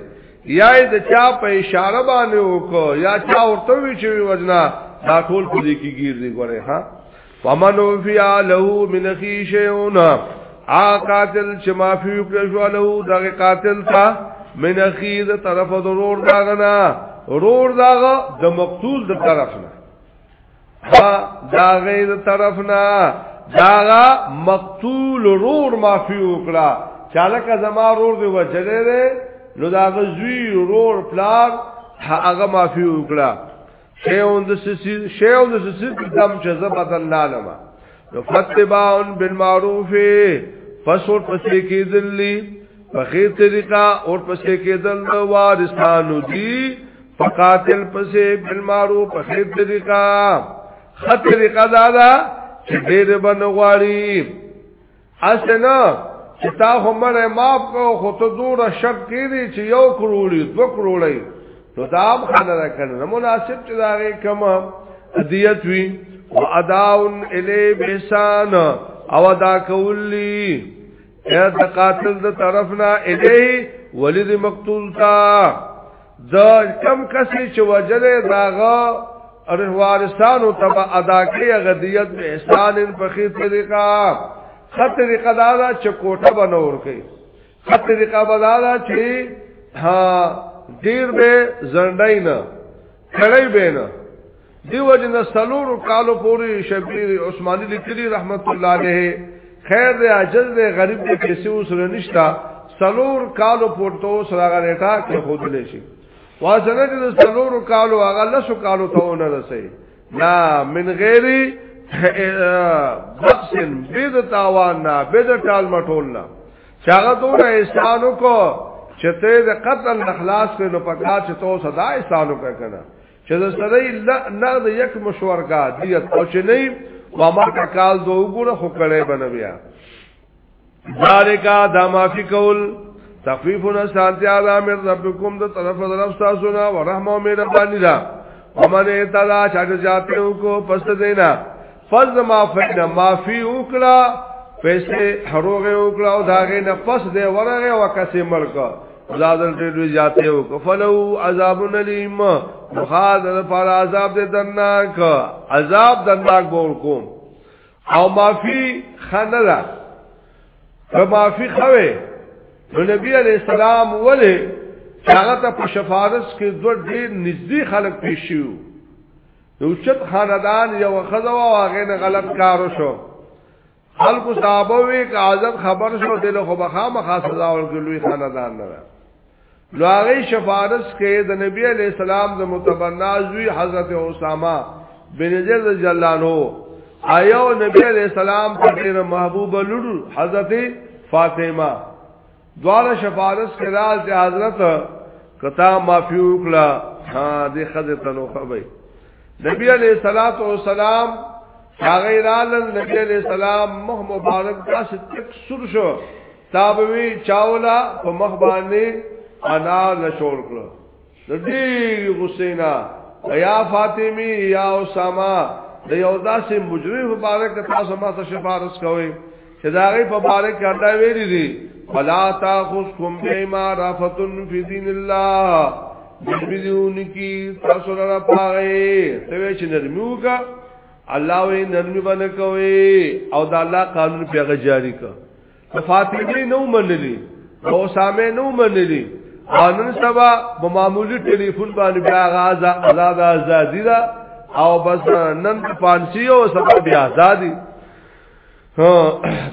یا د چا په اشاره باندې وکړو یا چا ورته وی چې وجنا دا ټول په دې کې گیر دی ګوره ها فمن فی له من خی شیون ا قاتل چې معافی وکړ شو له دغه قاتل تا من خی د طرف ضرور داغنا رور داغه د مقتول د طرف نه دا غیر طرفنا داغا مقتول رور مافی وکړه چالکه زما رور دی وچلې ده نو داغه زوی رور پلار هغه مافی وکړه شیون د سسی شیون د سسی دم چې زبدل لالما نو فتباون بالمعروف فسور پسې کېدل دي په خې طریقه او پسې کېدل د وارثانو دي فقاتل پسې بالمعروف په خې طریقه خطر قضا دا چې ډېر بنغواړي اسنه چې تا خو مړې معاف کو خو ته دوره شک کړي چې یو کروڑی دو کروڑی نو دا هم خانه را کنه مناسب چې دا غي کم ادیت وی و اداون الی بسان او ادا کولی اے د قاتل د طرفنا الی ولید مقتول تا د کم کسي چې وجلې داغه وارثانو تبا ادا کړی غدیت به احسان په خې طریقه خط طریقه دا دا چې کوټه بنور کوي خط طریقه بدا دا چې ها ډیر به زندای نه کړی به نه دیو جن سلور کالو پوری شبیر عثماني لیکلی رحمت الله علیه خیر دی عجز دی غریب دی پیسې وسره نشتا سلور کالو پورته سره غریټا کې خود لې شي واسنه د سلور کالو هغه لسو کالو ته ونه رسي نا من غیری بخشن بيد تاوان نه بيد ټال مټول نه چاغه دوه احسانو کو چته د قتل نخلاص په نو پکا چتو صدا احسانو کا کنه چې د سره لا نقد یک مشور کا دیت او چې نه ما ما کا کال دو وګوره خو کړه بنه بیا ذالکا دا معافی کول تخفیفنا سانتیا دا من ربکم دا طرف دا رب ساسونا و رحمه و میربانی دا ومن اعتدا چاچا جاتیو کو پس دینا فرض ما فینا معافی وکړه پیسې هروغه وکړه او داغه نه پس دی ورغه وکسه ملک زادل ډېر زیاتې وکړه فلو عذاب الیم مخاذ پر عذاب دې درناک عذاب درناک بول کوم او معافی خنلا او معافی خوي نو نبی علیہ السلام ولی هغه ته په شفاعت کې دوه ډېر نږدې خلک پیښیو یو چت خاندان یو خزه او هغه نه غلط کار وشو خلکو صحابه وی که عزت خبر شو دله خو بخا مخا سزا ورګلوي خاندان نه نو هغه شفارس کې د نبی علی السلام د متبنا زوی حضرت اسامه بن زید جلانو آیو نبی علی السلام په ډیر محبوب لور حضرت فاطمه دواله شفارس کړه چې حضرت کتا معافي وکړه ها دې خزه تنوخه وي نبی علیہ الصلوۃ والسلام هغه رال نبی علیہ السلام مخ مبارک داس تک سر شو تابوی چاولا په مخ باندې انا لشور کړو د ډېری غسینا یا فاطمی یا اسامه د یو داسې مجرم مبارک تاسو ما ته شفارس کوي چې دا غي په باره کې الله ویلي دي فلا تاخذكم بما رافتن فی دین الله بيدون کی تاسو را پاره ته وی چې نرمیوګه الله وی نرمی باندې کوي او دا الله قانون پیغه جاری کوي فاطمی نو منلی او سامه نو منلی انن سبا په معمولی ټلیفون باندې بیا غاز آزاد آزادی دا او بس نن پانسی او سبا بیا آزادی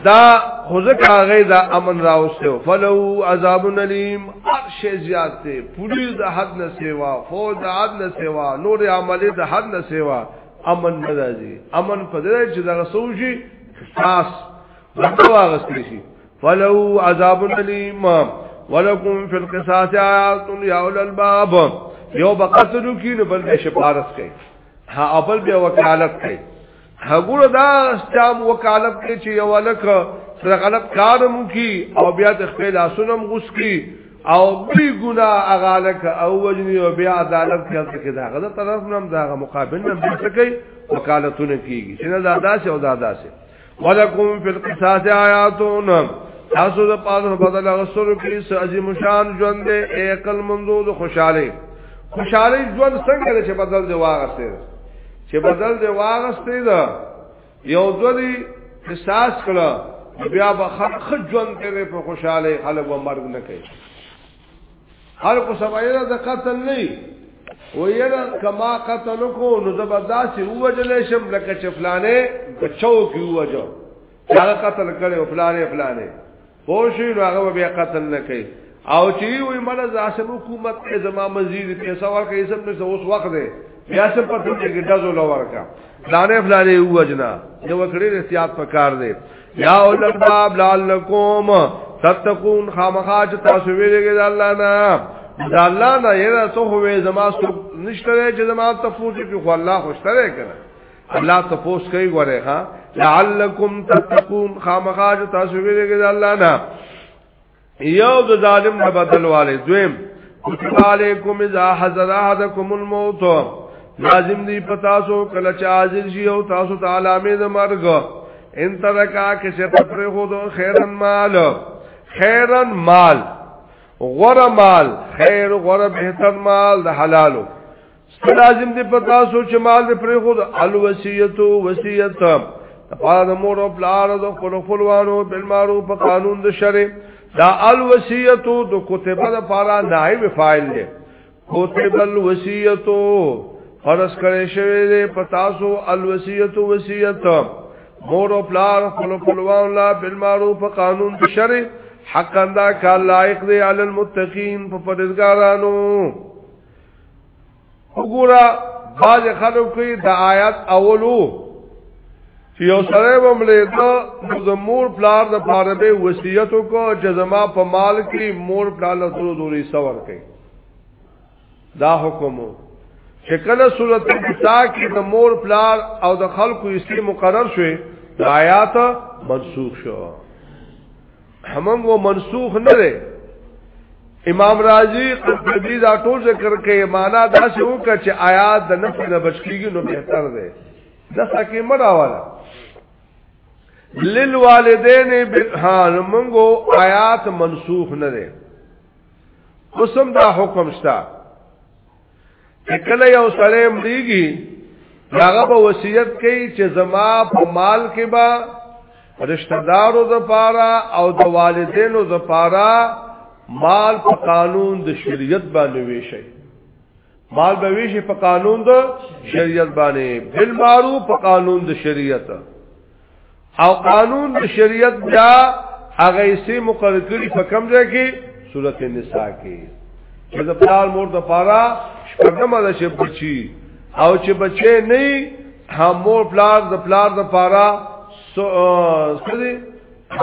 دا خوزک آغی دا امن راوستیو فلو عذاب نلیم ارش زیاد تے پولیس دا حد نسیوا فوج دا حد نسیوا نور عملی دا حد نسیوا امن ندازی امن پدر چی دا غصو شی خاص ورته واغستې شي فلو عذاب الیم ولکم فی القصاص آیات یا اول الباب یو بقتلو کی نو بل به شپارس کوي ها اول به وکالت کوي هغه دا استام وکالت کوي چې یو لک سره غلط کارم کی او بیا د خپل اسنم غوس کی او بی ګنا اغالک او وجنی او بیا عدالت کې څه کې دا غلط طرف نم دا مقابل نم څه کوي وکالتونه کیږي چې نه دا داسې او دا داسې ولکم فی القصاص آیاتون تاسو د پادو بدل غسر کې س عظیم شان ژوند دې عقل منزود خوشاله خوشاله ژوند څنګه چې بدل دی واغسته چې بدل دی واغسته دا یو ځلی قصاص کړه بیا به خلک ژوند دې په خوشاله خلک و مرګ نه کوي خلق سبایره د قتل نه و یره کما قتل کو نو زبدا سی وجل شم لکه چفلانه بچو کی وجو هغه قتل کړي او فلانه فلانه پوښي نو هغه بیا قتل نه کوي او چې وي مله ځاسم حکومت ته زما مزید پیسې ورکړي سم نه اوس وخت دی بیا سم پته کې دزو لور کا فلانه فلانه وجنا نو وکړي احتیاط پکار دی یا اول الباب لعلکم تتقون خامخا چې تاسو ویلګی د الله نه د الله نه یره څو وې زما سو نشته چې زما تفوز کې خو الله خوشتره کنه الله تفوز کوي غره ها لعلکم تتقون خامخا چې تاسو ویلګی د الله نه یو د ظالم نه بدل والے دویم کتب علیکم اذا حضر احدکم الموت لازم دی پتا سو کله چې حاضر شي او تاسو ته علامه د مرګ ان ترکا کې چې پر خو دو خیرن مال خیرن مال غره مال خیر غره بهتر مال د حلالو لازم دی په تاسو چې مال دې پرې خود الوصیت وصیت تپاد مور او پلار د خپل خپلوانو بل مارو په قانون د شرع دا الوصیت د کتبه د پارا نائب فاعل دی کتب الوصیت فرض کړی شوی دی په تاسو الوصیت وصیت مور او پلار خپل خپلوان لا بل مارو په قانون د شرع حق اندا کا لایق دی علی المتقین په پرزګارانو وګوره باز خلک کوي د آیات اولو چې یو سره هم لیدو د مور پلار د پاره به وصیت کو چې زما په مال کې مور پلار له ټول دوری سور کوي دا حکم چې کله صورت النساء کې د مور پلار او د خلکو یې مقرر شوه د آیات منسوخ شوه همنګ و منسوخ نه دی امام رازی قرطبی دا ټول ذکر کوي معنا دا چې وکړه چې آیات د نفس نه بچکیږي نو بهتر دی دا سکه مراواله للوالدین بالحان منغو آیات منسوخ نه دي قسم دا حکم شته کله یو سړی مړیږي هغه به وصیت کوي چې زما په مال کې به رشتہ دارو د پاره او د والدینو د پاره مال په قانون د شریعت باندې ویشي مال به ویشي په قانون د شریعت باندې بل معروف په قانون د شریعت او قانون د شریعت بیا هغه سي مقرر کړی په کوم ځای کې سورۃ النساء کې چې د پلار مور د پاره شپږمه ده چې بچي او چې بچي نه هم مور پلار د پلار د پاره سړي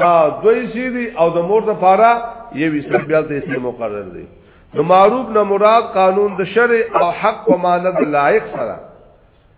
دا دوی سي دي او د مور د پاره یوې سر بیا د اسلام مقرر دي نو معروف نه مراد قانون د شرع او حق په معنی د لایق سره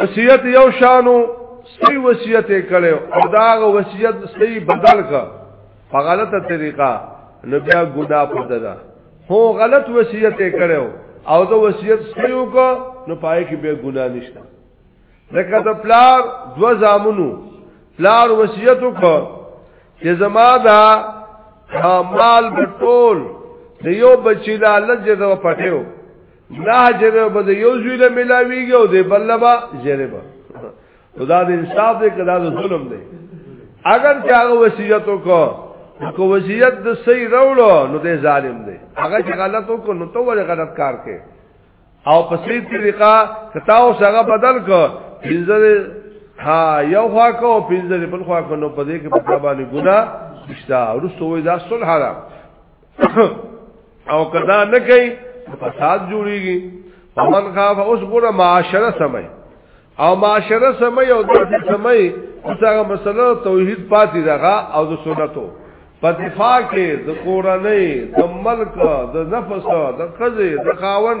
وصیت یو شانو صحیح وصیت کړي او دا وصیت صحیح بدل کا په غلطه طریقه نو بیا ګناه پرده ده هو غلط وصیت کړي او دا وصیت صحیح کو نو پای کې به ګناه نشته لکه د پلار دو زامنو پلار وصیت وکړ چې زما دا مال بټول د یو بچی لا لږه د پټیو نه جره به یو زوی له ملاویږي او د بل لبا جره به خدا د انصاف دې کدا د ظلم دې اگر چې هغه وصیت وکړ کو وصیت د صحیح راوړو نو دې ظالم دې هغه چې غلط وکړ نو ته ولې غلط کار کې او په صحیح طریقه کتا او هغه بدل کړ پنځه ها یو خوا کو پنځه بل خوا کو نو په دې کې په باندې ګناه نشته ورسوي دا صلح حرام او کدا نه کوي فساد جوړيږي فمن خاف اوس ګوره معاشره سمي او معاشره سمي او داسې سمي څنګه مسله توحید پاتې دغه او د سنتو په دفاع کې د کورنۍ د ملک د نفس د قضې د خاون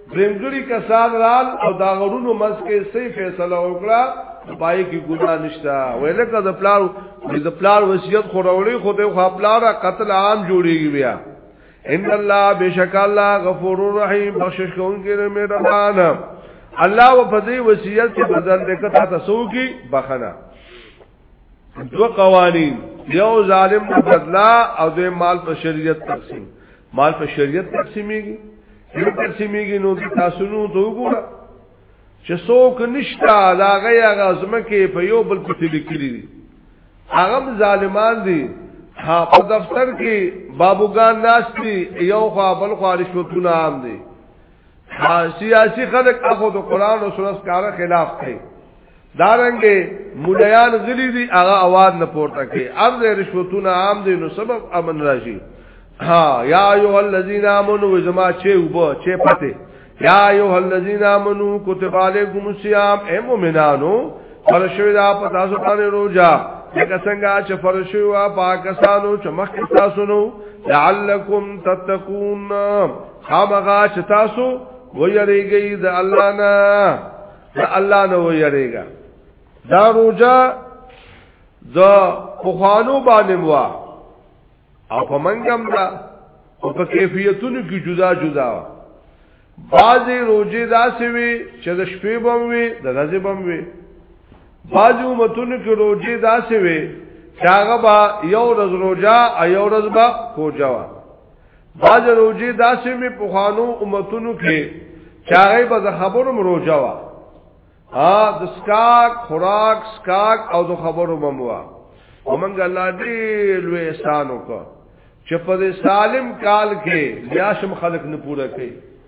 درېمګړي کسان رال او دا غړونو منځ کې صحیح فیصله وکړه پای کې ګناه نشته ویل کړه د پلار د پلار وصیت خو راوړي خو د خو پلار قتل عام جوړیږي بیا ان الله بشک الله غفور رحیم بخشش کوونکی دی مهربان الله و فضی وصیت کې بدل دې کته تاسو کی بخنه دو قوانین یو ظالم په بدلا او د مال په شریعت تقسیم مال په شریعت تقسیمیږي یو تقسیمیږي نو تاسو نو ته وګوره چې څوک نشتا دا غي هغه زمکه په یو بل پټی لیکلي دي هغه ظالمان دي ها په دفتر کې بابوګان ناشتي یو خوا بل خوا رشوتونه عام دي سیاسی خلق اخو د قران او سنت کار خلاف کوي دارنګه مولایان غلی دي هغه आवाज نه پورته کوي ارز رشوتونه عام دي نو سبب امن راشي ها یا ایو الذین آمنو زما چې وبو چې پته یا ایو الذین آمنو کتب علیکم الصیام اے مومنانو فرشوی دا په تاسو باندې روزه لکه څنګه چې فرشوی وا پاکستانو چې مخ تاسو نو لعلکم تتقون خامغا چې تاسو ویریږئ د الله نه د الله نه ویریږي دا روزه د پخوانو باندې وا او په منګم دا او په کیفیتونو کې جدا جدا وا بعضی روزه داسې وي چې د شپې بم وي د ورځې بم وي بعضی امتونو کې روزه داسې وي چې هغه با یو ورځ روزه او یو ورځ با کوجا وا باج روجه داسې می په خوانو امتونو کې چاغې به خبرو مروجا وا ها د سکاک خوراک سکاک او د خبرو مموا ومنګ الله دې لوی احسان وکړه چې په سالم کال کې بیا شم خلق نه پوره کوي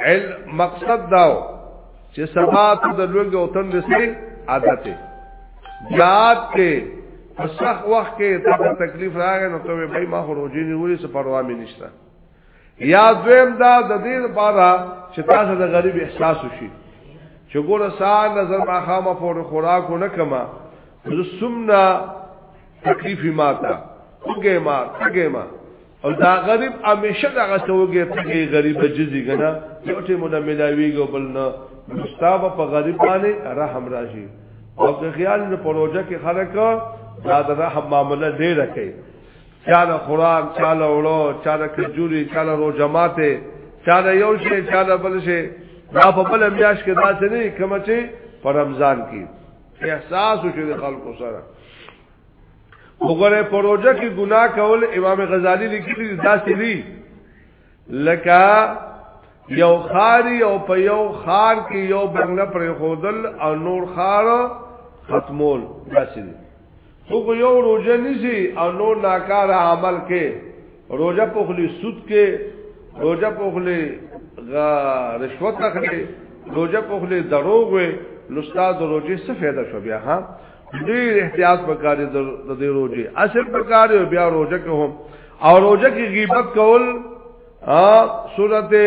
علم مقصد داو چې سبا ته د لوګي او تند سي عادت یاد کې پسخ وخت کې ته تکلیف راغی نو ته به ما خو روزي نه وړي څه پروا مې نشته یا دویم دا د دې لپاره چې تاسو د غریب احساس وشي چې ګوره سار نظر ما خامه پور خوراک نه کما زه سمنا تکلیف ما تا وګه ما تګه ما او دا غریب همیشه دا غسوږي پکې غریب جزي کنه یو ټیم نه ملاویږي بل نه مستاب په غریب باندې رحم راشي او که خیال نه پروژه کې خلک دا د رحم معاملې ډېر کوي چاله خوراک چاله وړو چاله کجوري چاله رو جماعته چاله یو شي چاله بل شي دا په بل میاش کې دا څه نه کوم چې په رمضان کې احساس وشي د خلکو سره وګوره پروژه کې ګناه کول امام غزالی لیکلی دا سړي لکه یو خاري او په یو خار کې یو بنگله پر خودل او نور خار ختمول دا سړي خو یو روزه نسی او نور ناکار عمل کې روزه په خلی سود کې روزه په خلی رشوت اخلي روزه په خلی دروغ وي نو استاد روزه څه فائدہ شو بیا ها ډیر احتیاط وکړي د دې روزي اصل پکاره بیا روزه کې هم او روزه کې غیبت کول ا سورته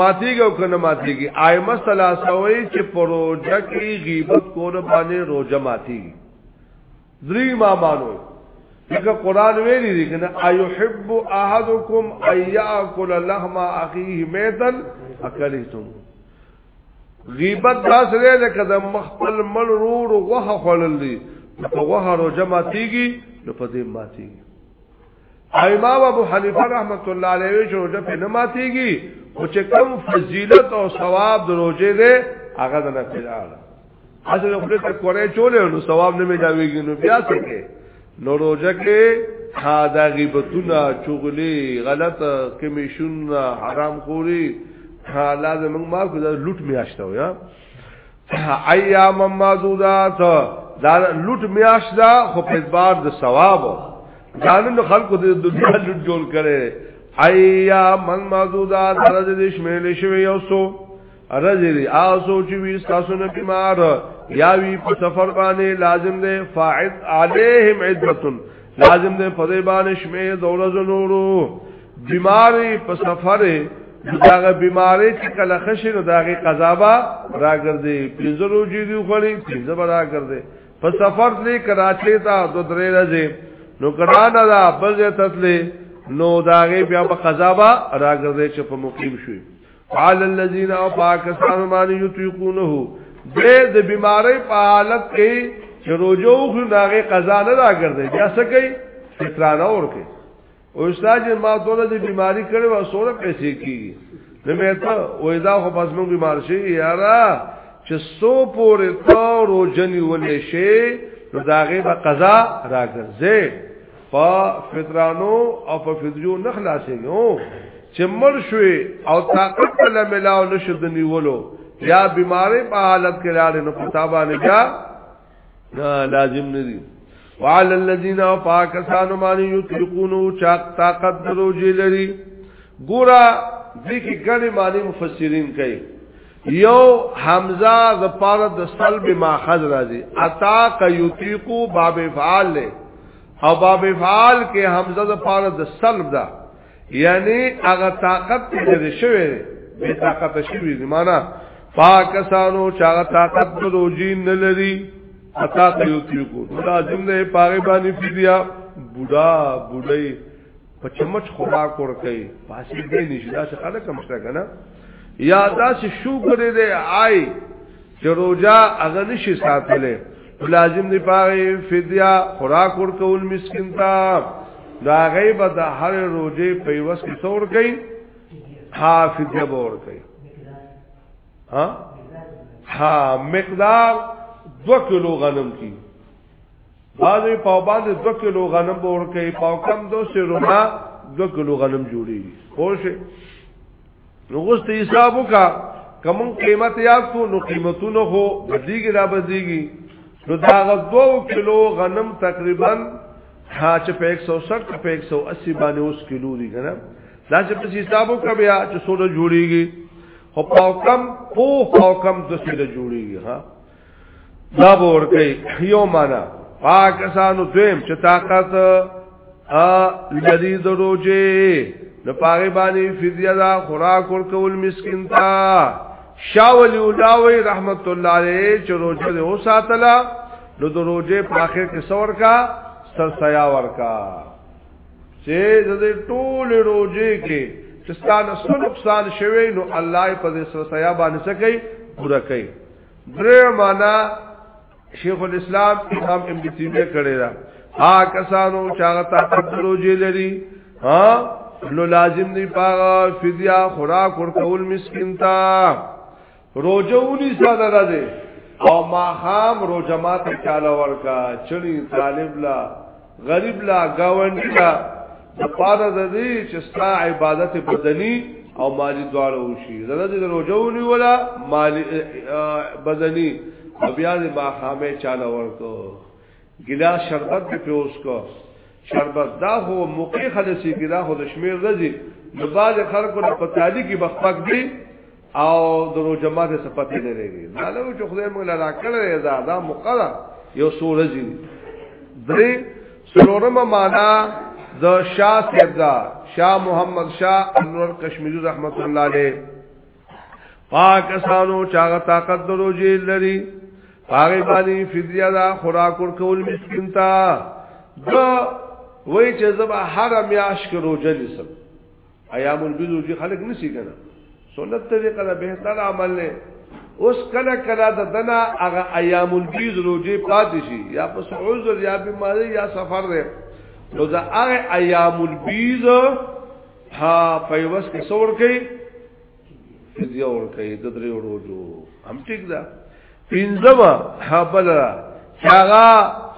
ماتیږي او کنه ماتیږي ائمه سلاسوي چې پروژه کې غیبت کول باندې روزه ماتیږي درې ما مانو دغه قران ویلي دي کنه ايحب احدكم اياكل لحم اخيه ميتا اكلتم غیبت دا سره لکه د مخبل مل رور غوخه خړل دي په غوخه رو جمع تیږي نو په دې ماتيږي امام ابو حنیفه رحمت الله علیه چې روزه په نه ماتيږي او چې کم فضیلت او ثواب د روزه ده هغه نه پیدا اصل خپل ته کورې چولې نو ثواب نه ملاويږي نو بیا څه کې نو روزه کې ها دا غیبتونه چغلي غلط کمیشن حرام خوري ها لازم موږ معاف کړو لوټ میاشتو یا ایام معذورات دا لوټ میاش دا خو په بار د ثواب ځان خلکو د دنیا لوټ جوړ کړي ایام معذورات درجه دې شمیل شوی یو سو رجری آسو چې وی تاسو نه بیمار یا وی په سفر باندې لازم دی فاعد علیهم عدتن لازم دی په دې باندې شمه دولز نورو بیماری په سفر داغه بیماری چې کله خشن داغه قضابا راګرځي پنځه روزي دی خوري پنځه برا ګرځي په سفر دې کراچي ته دو درې راځي نو کرانا دا بل ځای تتلې نو داغه بیا په قضابا راګرځي چې په مقیم شوي قال الذين پاکستان باندې یطيقونه دې د بیماری په حالت کې چې روزو خو داغه قضا نه راګرځي بیا څه کوي فطرانه ورکه او استاد ما دوله د بیماری کړي و سوره پیسې کیږي نو مې ته وې دا خو پس موږ بیمار شي یارا چې سو پورې ته روزنی ولې شي نو داغه به قضا راګرځي په فطرانو او په فطریو نه خلاصېږو چې مړ شوي او طاقت له ملاو نشو د نیولو یا بیماری په حالت کې لاړې نو کتابه نه بیا لازم نه دي وعلى الذين پاکستانو باندې یطلقونو چا طاقت دروځي لري ګورا دې کې ګڼې معنی مفسرین کوي یو حمزه د پاره د سلب ماخذ راځي اتا ک یطیقو باب فعال له او باب فعال کې حمزه د پاره د سلب ده یعنی هغه طاقت دې شوی به طاقت شوی زمانہ پاکستانو چا طاقت د روجی نه لري اتا ک یطیقو لازم نه پاره باندې فدیا بوډا بوډای په چمچ خوراک ور کوي پاسې دې نشي دا څه خلک هم شته کنه یا دا چې شوګر دې آی چې روزه هغه نشي ساتلې لازم دی پاره فدیا خوراک ور کول مسكين تا دا غیب د هر روزه په وس کې څور کوي ها فدیا ور کوي ها ها مقدار 2 کیلو غنم کی بازی پاو باندې دو کلو غنم بور کوي پاو کم دو سه رونا دو کلو غنم جوړي خوش نو غوست حساب وکا کوم قیمت یاد کو نو قیمتونه هو بدیږي را بدیږي نو دا غدو کلو غنم تقریبا ها چې په 160 په 180 باندې اوس کلو دي کنه دا چې په حسابو کا بیا چې سوله جوړیږي او پاو کم پو پاو کم د سوله جوړیږي ها دا ورکی یو معنا پاکستانو دویم چې طاقت ا لري دروځي د پاره باندې فدیه دا خوراک ورکول مسکین تا شاول اولاوی رحمت الله علیه چې روزه له وساتلا نو د روزه په اخر کې څور کا سر سیا ورکا چې د ټول روزه کې چې ستاسو نقصان شوی نو الله په دې سر سیا باندې سکی پورا کوي درې معنا شیخ الاسلام امام ابن تیمیه کړی دا ها کسانو چې هغه طاقت روزي لري ها نو لازم دی پاغه فدیا خوراک ورکول مسکین تا روزه ونی ساده را دي او ما خام روزه ماته چاله ورکا چړي طالب لا غریب لا گاونډی لا د پاره د دې چې ستا عبادت بدني او مالی دواړه وشي زړه دې روزونی ولا مالی بدني بیا دې ما خامه چاله ورکو ګلا شربت دې پیوس کو شربت دا هو موقع خلصي ګلا هو د شمیر رزي د باز خلکو په تعالی کې بخپک دي او درو جماعت څه پته نه لري دا له چې خدای موږ لا کړې دا دا مقدر یو سورځي درې سلورمه معنا د شاه سیدا شاه محمد شاه انور کشمیری رحمت الله علیه پاکستانو چاغه طاقت درو جی لري پاګې باندې فدیه دا خوراک ورکول مسکین تا دا وای چې زبا هر میاش کې روزه نیسم ایام البیض روزي خلک نسی کنه سنت طریقه ده بهتر عمل نه اوس کله کله د دنا هغه ایام البیض روزي پاتې شي یا پس عذر یا بیماری یا سفر ده نو دا هغه ایام البیض ها په وس کې څور کوي فدیه ورکړي د درې ورځو هم ټیک ده پنځمه حبل چاغا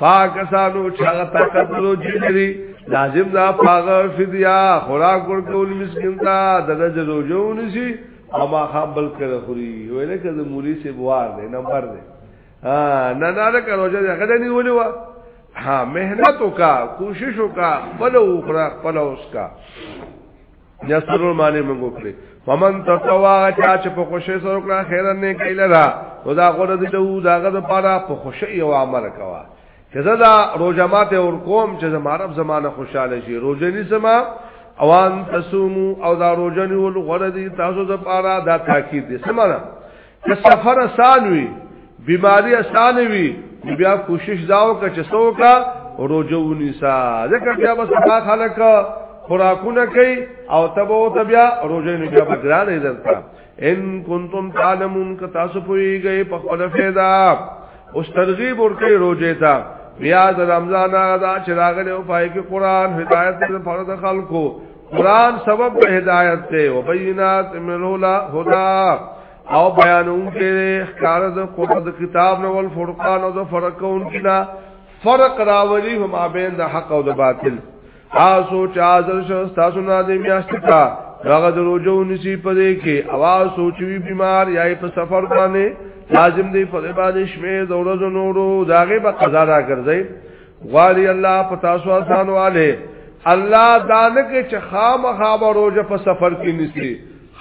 پاکستانو چاغا طاقت ورو جنري لازم دا پاغه فدیه خوراک ورکول مسکین ته د دې روزو نشي او ما خپل کړه خوري ویل کده مولي سي بوار دی نمبر دی ها نه نه دا کروجه هغه دی نیولې وا ها مهنت وکا کوشش وکا خپل وکړه خپل اوس کا یسر معنی موږ وکړي فمن تطوع چا چې په خوشي سره وکړه خیر نه کیله را او دا غره دې ته دا غره پاره په خوشي او عمل کوا چې دا روزه ماته اور کوم چې زمارب زمانه خوشاله شي روزه نه سما اوان تسومو او دا روزه نیول غره دې تاسو د پاره دا تاکید دې سمانه که سفر آسان وي بیماری آسان وي بیا کوشش داو کا چسو کا روزو ونیسا ځکه بیا بس دا خلک خوراکونه کوي او تبو ته بیا روزه نه بیا بګران یې درته ان کنتم تعلمون که تاسو پویږئ په خپل فیدا او ترغیب ورکړئ روزه ته بیا د رمضان هغه چې راغلی او پای کې قران هدایت د فرض خلکو قران سبب د هدایت دی او بینات منو لا هدا او بیانون کې ښکار د قران د کتاب نو ول فرقان او د فرقون کنا فرق راولي هم بین د حق او د باطل تاسو چې حاضر شو تاسو نه دې میاشت کا هغه د روزو نسی پدې کې اواز سوچوي بیمار یا په سفر باندې لازم دی په باندې شمه د ورځو نورو داغه به قضا را ګرځي غواړي الله په تاسو آسان والے الله دانه کې چې خامخا به روزه په سفر کې نسی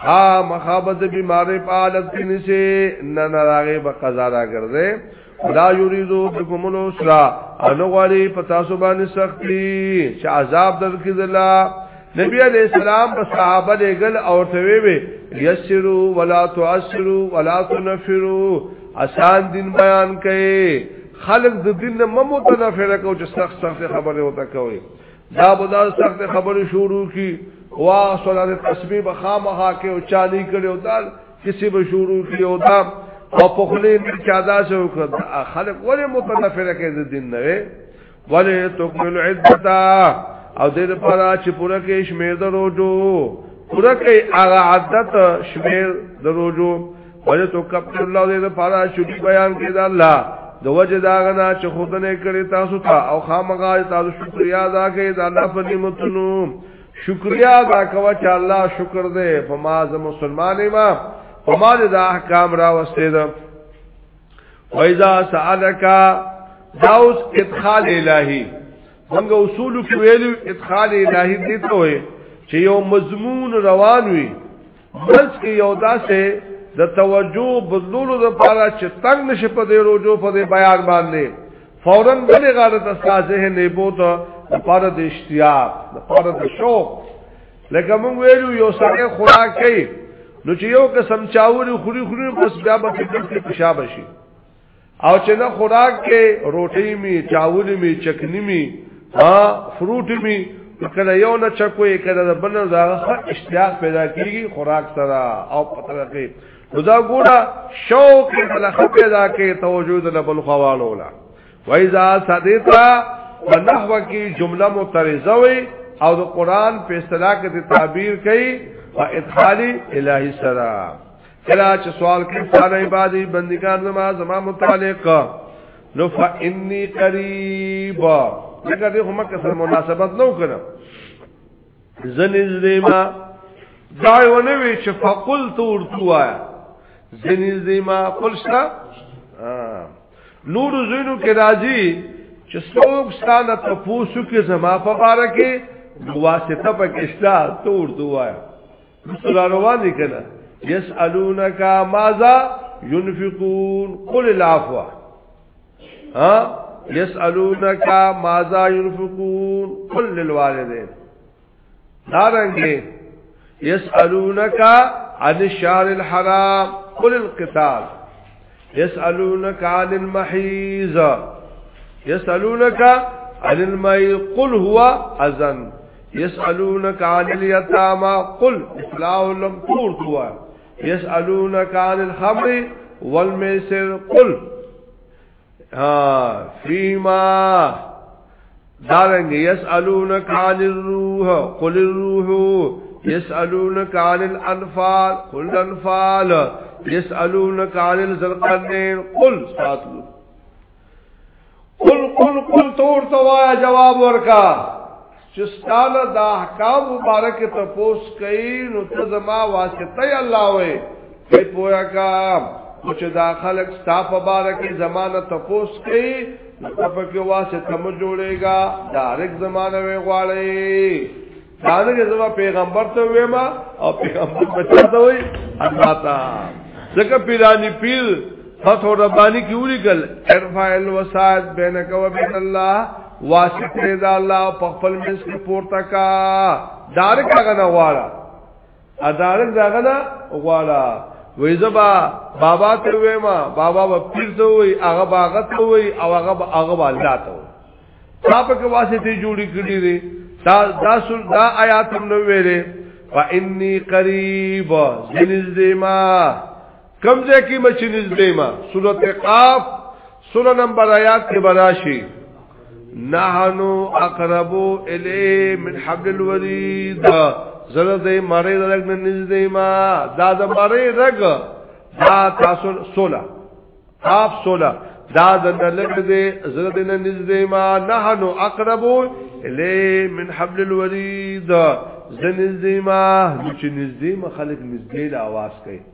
خامخا به د بیماری په حالت کې نسی نه نه راغې به قضا راګرځي خدا یریدو بكم الاسر انو غواړي په تاسو باندې سختی چې عذاب درکې زلا نبی علیہ السلام په صحابه لګل او ته وی وی یسرو ولا تعسرو ولا تنفرو آسان دین بیان کړي خلق د دین نه ممو تنفره کو چې سخت سخت خبره وتا کوي دا بودا سخت خبره شروع کی وا صلات تسبیح بخامه کې او چالي کړي او دا کسی به شروع کی او دا او په خلی می چادا شو کړه خلق ولې متنفره کې د دین نه ولې تکمل عدتا او دې لپاره چې پوره کې شمیر دروجو پوره کې هغه عدت شمیر دروجو وجه تو کپر الله دې د پاره شوی بیان کې دا الله د وجه دا غنا چې خودنه کړی تاسو ته او خامغا تاسو شکریا ادا کړئ دا الله په نعمتونو شکریا ادا کوه چې الله شکر دې په ما ز مسلمانې ما په ما دې دا احکام را وستې ده وایذا سالک داوس ادخال الهی موږ اصول کې ویلو ادخال الهی دې ته وي چې یو مضمون روان وي منځ کې یو داسې د توجه بدلولو لپاره چې تنگ نشي په دې روجو په دې بیان باندې فورا بلې غاړه ته سازه نه بوت لپاره د اشتیاق لپاره د شوق لکه موږ ویلو یو سړی خوراک کوي نو چې یو قسم چاوري خوري خوري پس بیا به فکر کې پښابه شي او چې نه خوراک کې روټي می چاول می چکنی می ها فروټ می کله یو نه چکوې کله د بل زغه اشتیاق پیدا کیږي خوراک سره او پتره کې دا ګوره شوق له خپل دا کې توجود له بل خوالو لا وایذا صدیتا ونحو کی جمله مترزه وي او د قران په اصطلاح کې تعبیر کوي او ادخال الهی سره کلا چې سوال کې تعالی عبادي بندگان زما زما متعلق نو فإني قريب لکه دې هم کسر مناسبت نو کړم زنیز دې ما دا ونه وی چې فقل تور توایا زنیز دې ما قل شتا نور زینو کې راځي چې څوک ستانه تفوسو کې زما په بارکه واسطه پکې شتا تور توایا رسول روان دي کنه يسالونک ماذا ينفقون قل العفو ها یسالونک ماذا ينفقون قل للوالدين دارنګه یسالونک عن الشهر الحرام قل القتال يسالونك عن المحيز يسالونك عن المي قل هو اذن يسالونك عن اليتامى قل اصلاح لم تورثوا يسالونك عن الخمر والميسر قل ها فیما دارنګ یسالونک عن الروح قل الروح یسالونک عن الانفال قل الانفال یسالونک عن الذلقنین قل ساتلو قل قل قل تور توایا جواب ورکا چې ستاله د احکام مبارک ته پوس کوي نو ته زما واسطه الله وې په پویا کا چې دا خلک ستا په بارک زمانه ته پوس کوي نطفه کې واسطه مو جوړېږي دارک زمانه وی غواړي دانګه زما پیغمبر ته وېما او پیغمبر بچا ته وې الله تا ځکه پیرانی پیر فتح ربانی کی وری کل ارفع الوسائد بینک و بین الله واسطه دا الله په خپل منځ کې پورته کا دارک هغه نه غواړي ادارک داغه نه غواړه وې زبا بابا ته وې ما بابا په پیر ته وې هغه باغت وې او هغه هغه والدا ته تا په کې واسطه جوړی کړی دي دا دا سل دا آیات هم نو ویلې فإني قریب جنز دیما کم ځای کې مچ نږدې ما سورته قاف سورہ نمبر آیات کې براشي نحنو اقربو الی من حبل الورید زره دې مړې رګ نه نږدې ما دا د مړې رګ دا تاسو سولا قاف سولا دا د لګ دې زره دې نه نږدې ما نحنو اقربو الی من حبل الورید زنځې ما چې نږدې ما خلک نږدې له आवाज کوي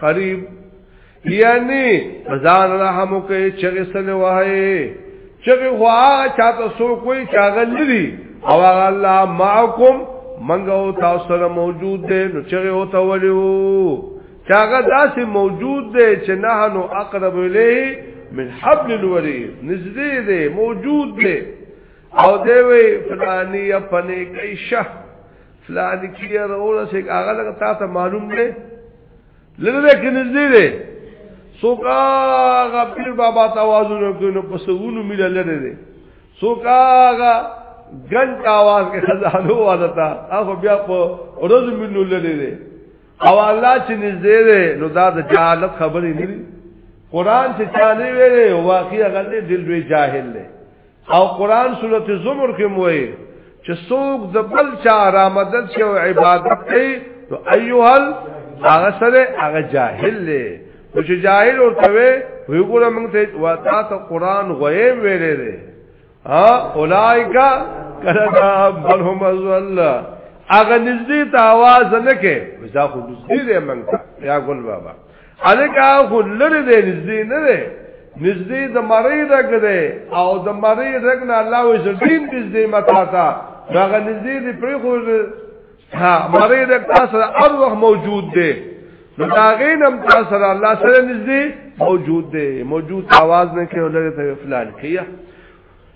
قریب یعنی ځان رحم کوي چې سره وایي چې هوا چاته سو کوئی چاغل لري او الله معکم منګو تاسو سره موجود دی نو چې او ته ولیو چاغه داسې موجود دی چې نه نو اقرب الیه من حبل الورید نږدې دی موجود دی او دی وی فلانی یا پنه کې شه فلان کیه رولا شیخ هغه لګ تا ته معلوم دی لږه کې نږدې دی سوکا غفیر بابا توازن کوي نو پسونو مل لره دی سوکا غا ګن आवाज کې خزانو وادتا هغه بیا په ورځ منو لره دی او الله چې نږدې دی نو دا د جهالت خبرې نه دي قران چې چاله ویلې واقعي هغه دې دل وی جاهل دی او قران سورته زمر کې موي چې څوک د بل چا آرامدل شي او عبادت کوي نو ايوهل هغه سره هغه جاهل دی نو چې جاهل ورته وي وی ګوره موږ ته وتا ته قران غوي ویلې دی ها اولایکا کدا بل هم ازل هغه نږدې ته आवाज نه کې وځه خو نږدې دی موږ ته یا ګل بابا الکه خو لری دی نږدې نه دی نږدې د مړی رګ دی او د مړی رګ نه الله وې زړین نږدې متا تا هغه نږدې دی پرې خو ها مړی رګ تاسو هر وخت موجود دی نو دا غینم تاسو الله سره نږدې موجود دی موجود आवाज نه کوي لری ته فلان کیه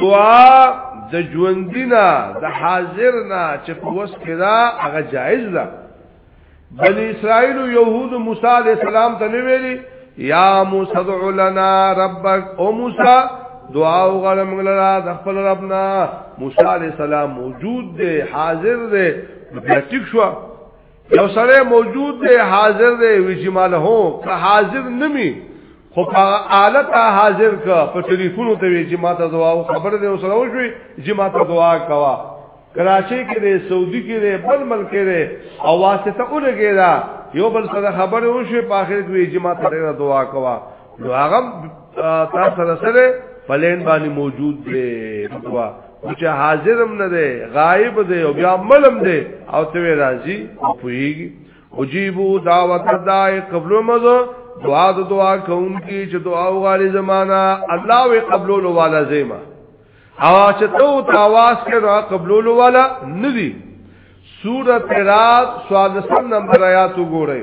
دعا د ژوندینا د حاضر نه چې په وس کې دا هغه جایز ده بنی اسرائیل او يهود موسی عليه السلام ته ویلي یا موسی دع لنا ربک او موسی دعا وغواړه موږ لرا د خپل ربنا موسی عليه السلام موجود دی حاضر دی بیا ټیک شو یو سره موجود دی حاضر دی ویجی مال هو که حاضر نمی خو په حالت حاضر کا په ټلیفون ته ویجی ما ته دعا خبر دی سره وشوي چې ما ته دعا کوا کراچۍ کې دی سعودي کې دی بل ملک کې دی او واسطه اونګی دا یو بل سره خبر وشوي په اخر کې ویجی ما ته دعا کوا نو هغه تاسو سره پلین باندې موجود دی دعا چې حاضرم نه دی غائب دی او بیا ملم دی او ته راضی او پویږي وجيبو دعوت دای قبل مزه دعا د دعا کوم کی چې دعا وغالي زمانہ الله وی قبول والا زیما او چې تو تاواز کړه قبول والا ندی سورۃ رات 14 نمبر آیات وګورئ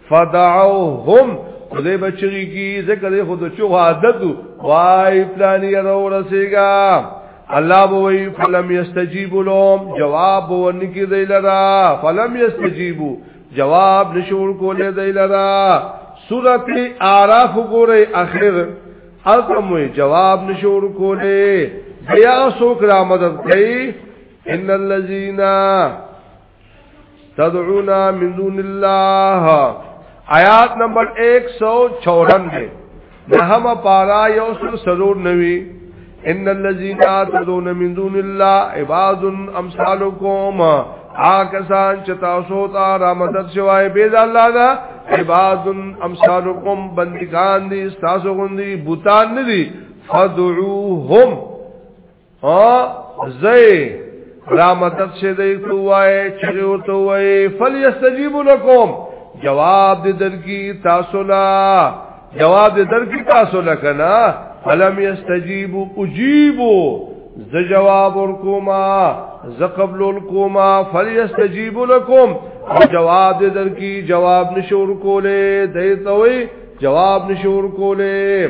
فدعوهم خدای بچی کی ذکر دی خود چوغ عادت وای پلان یې راو رسیګا الله بوئی فلم یستجیبو لهم جواب بوئی کی دی لرا فلم یستجیبو جواب نشور کولې دی لرا سورت اعراف ګوره اخر التموی جواب نشور کولې بیا سوک را مدد کئی ان اللذینا تدعونا من دون الله آیات نمبر 194 نهم پارا یوسل سرور نوی ان الذين تدعون من دون الله عباد امثالكم آکسان چې تاسو ته را مدد شوای به د الله دا عباد امثالکم بندگان دي تاسو غوندي بوتان نه دي فدعوهم او زئی را مدد شه دی کوای چې او ته وای فلیستجیب لکم جواب دې درکی تاسو لا جواب دې درکی تاسو لا کنا فلم یستجیب اجیبو ز جواب ورکوما ز قبل ورکوما فلیستجیب لکم جواب دې درکی جواب نشور کوله دې توي جواب نشور کوله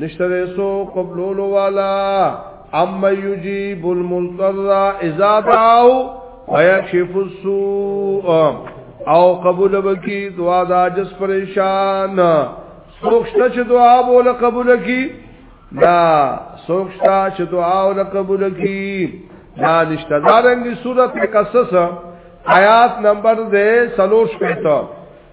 نشته دې سو قبلولو والا اما یجیب المنتظر اذا دعاو ویکشف السوء او قبول بکی دعا دا جس پریشان سوکشتا چه دعا بولا قبول کی نا سوکشتا چه دعا بولا قبول کی نا نشتا دارنگی صورت قصص آیات نمبر دے سلوش پیتا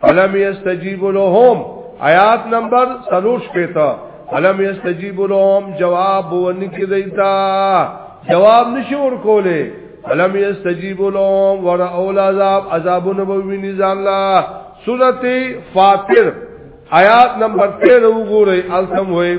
فلم یستجیب لهم آیات نمبر 3 شپتا فلم یستجیب لهم جواب ونکي دیتا جواب نشي ورکوله فلم یستجیب لهم ور اول عذاب عذابونه به ویني ځان لا سورته فاطر آیات نمبر 13 وګورئ التم وې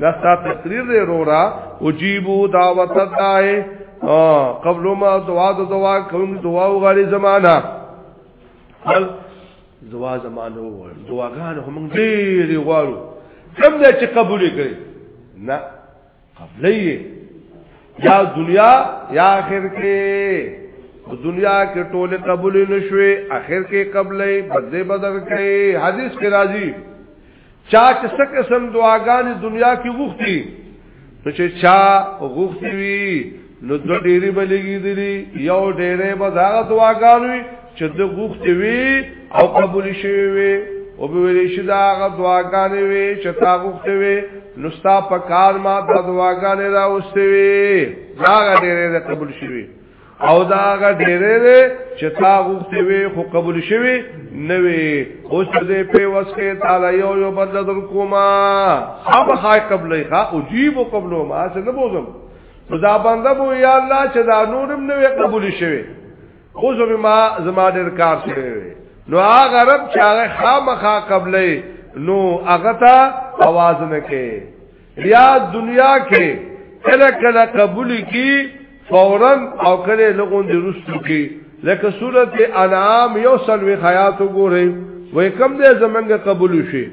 دا ستا تقریر دی رورا اجیبو دعوت دای قبل ما دعا د دعا کوم دعا او غاری زمانہ بل دعا زمانہ و دعاګان هم ډیر غواړو کوم دې چې قبول کړي نه قبلې یا دنیا یا آخر کې دنیا کې ټوله قبول نشوي آخر کې قبلې بدې بدل کړي حدیث کې راځي چا چې څه قسم دعاګانې دنیا کې غوښتي نو چې چا غوښتي وي نو د ډېری بلګي دي یو ډېرې به دا دعاګانې چې د غوښتي وي او قبول شي وي او به ویل شي دا هغه دعاګانې وي چې تا غوښتي وي نو ستا په کار ما د دعاګانې راوستي وي دا ډېرې قبول شي او دا هغه ډېرې دی چې تا غوښتي وي خو قبول شوي نه وي اوس دې په وسکه تعالی یو یو بدل کوما اب خای قبلې ښا او جیب قبول ما څه نه بوزم دا بنده بو یا الله چې دا نورم نه وي قبول شوي خو زما ما زما ډېر کار شوي نو هغه رب چې هغه خامخا قبلې نو هغه ته आवाज نه کوي یا دنیا کې کله کله قبول کی فورا او کله لغون دي رسو کی لکه صورت انعام یو سلوی خیات وګوره وې کم دې زمنګ قبول شي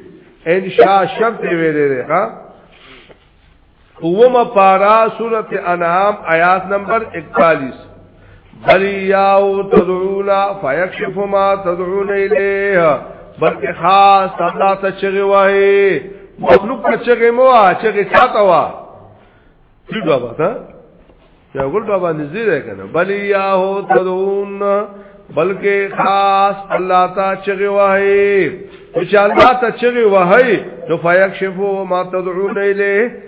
ان شاء شرط ویلې ده ها اومه پارا صورت انعام آیات نمبر 41 بل یاو تدعونا فیکشف ما تدعون الیه بلکې خاص الله ته چغي وای مخلوق ته چغي مو چغي چاته وا دې بابا ته یا ګل بابا نږدې ده کنه بل یاو تدعون بلکې خاص الله ته چغي وای چې الله ته چغي وای نو فیکشف ما تدعون الیه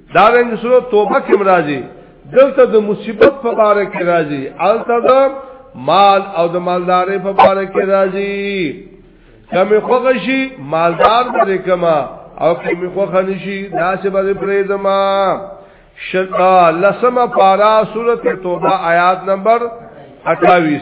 دا رنګ سره توبه کې مرাজি دلته د مصیبت په اړه کې راځي الته د مال او د مالدارې په اړه کې راځي کمی خوغه شي مالدار به کما او کمی خوغه نشي داسې به پرې دما شتا لسمه پارا سورته توبه آیات نمبر 28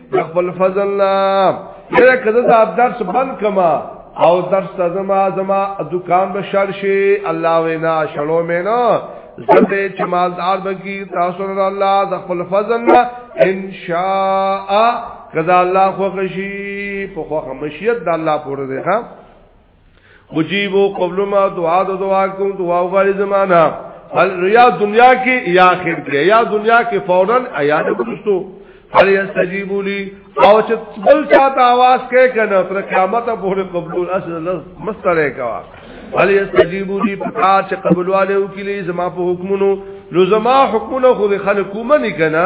خپل فضل نه یره کده دا درس بند کما او درس زما زما دکان به شړ شي الله وینا شړو مې نه زده چې مالدار بکی تاسو نه الله د خپل فضل نه ان شاء کذا الله خو غشي په خو مشیت د الله پوره ده ها مجیبو قبل ما دعا د دعا کوم دعا غواړي زمانہ هل ریا دنیا کې یا اخر کې یا دنیا کې فورا ایا د پرستو هل یستجیبو لی او چې بل چاته आवाज کې کنه تر قیامت پورې قبول اصل مستره کوا هل یستجیبو لی پتا چې قبول والے او کې لی زما په حکمونو لو زما حکمونو خو خلکو منی کنه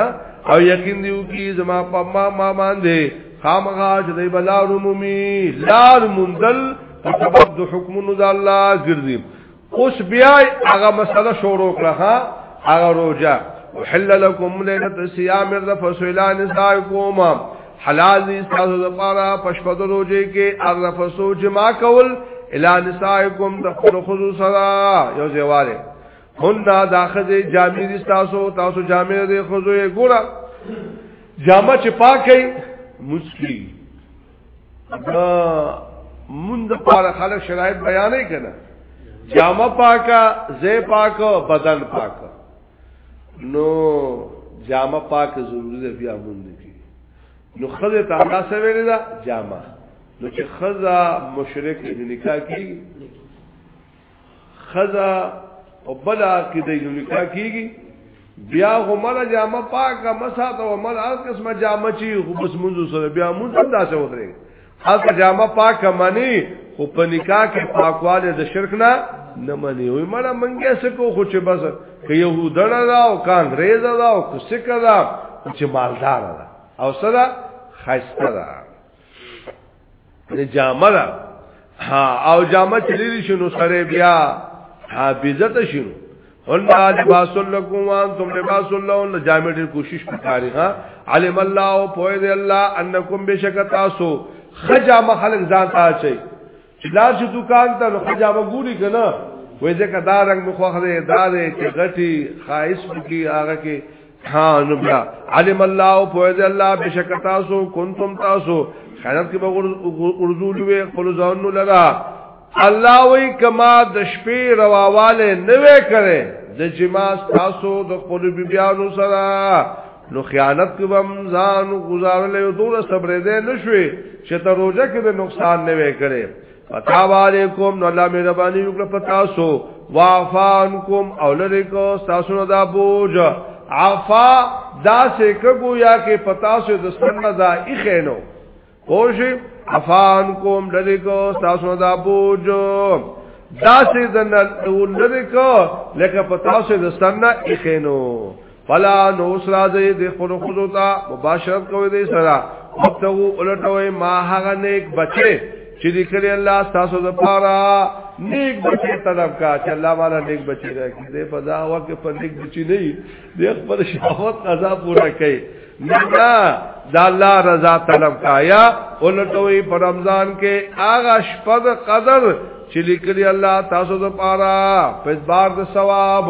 او یقین دیو کی زما په ما ما باندې خامغا چې دی بلار مومي لار مندل په سبب د حکمونو د الله ګرځي اوس بیا هغه مسله شروع کړه ها هغه روزه وحل لكم ليله الصيام الرفث الى نسائكم حلال دي تاسو لپاره پښپد روزه کې الرفث جما کول الى نسائكم د خپل خصوص سره یو ځواله هندا داخذ جامع دي تاسو تاسو جامع دي خزو یې ګوره جامه چې پاکي مسکی دا مونږ د پاره خلک شرایط بیانې کړه جامه پاکا زه پاک بدن پاک نو جامه پاک ضروری ده بیا مونږ کی نو خزه تعالی سره ویل دا جامه نو چې خزه مشرک نکاح کی خزا او بل عقیده یې نکاح کیږي بیا همره جامه پاکه مساته او مل هر قسمه جامه چی خو بس منځو سره بیا مونږ هم داسې ودرې هر جامه پاکه معنی خو په نکاح کې پاکواله د شرک نه نه معنی وي مړه منګه سکو خو چې بس که يهودړه دا او کان ریزه دا او کوسکه دا چې مالدار دا او سره خسته دا د جامه دا ها او جامه چې لري شنو سره بیا ها بیزت شنو ان لباس لكم وانتم لباس لهم جامع ډیر کوشش وکړي ها علم الله او پوهه دی الله انکم بشک تاسو خجا مخلق ځان ته چي لار چې دکان ته خجا وګوري کنه وې ځکه دا رنگ مخه ده دا دې چې غټي خاص کی هغه کې ها نو بیا علم الله فوز الله بشک تاسو کنتم تاسو خیرات کې به ورزول وي خپل ځانو لرا الله وی کما د شپې رواواله نه وې کړي د جما تاسو د خپل بیبيانو سره نو خیانت کې بم ځان گزارلې دوه صبر دې نشوي چې ته روزه کې د نقصان نه وې کړي پتا علیکم نو الله مهرباني وکړه پتا سو وافانکم او لری کو تاسو نه دا بوج عفا دا سه کګو یا کې پتا سو د سنه دا اخینو پوش عفانکم لری کو تاسو نه دا بوج دا سه د نه لری کو لکه پتا سو د سنه اخینو فلا نو سرا دې د خپل خزو ته مباشرت کوي دې سرا وبتغو الټوي ما هغه نیک بچي چې دې کړی الله تاسو د پاره نیک بچي طلب کا چې الله والا نیک بچي راکړي دې په دا هوا کې پر نیک بچي نه دې خپل شهوت قضا پورا کړي نه دا الله رضا طلب کا یا الټوي په رمضان کې هغه شپد قدر چې لیکلی الله تاسو د پاره په بار د ثواب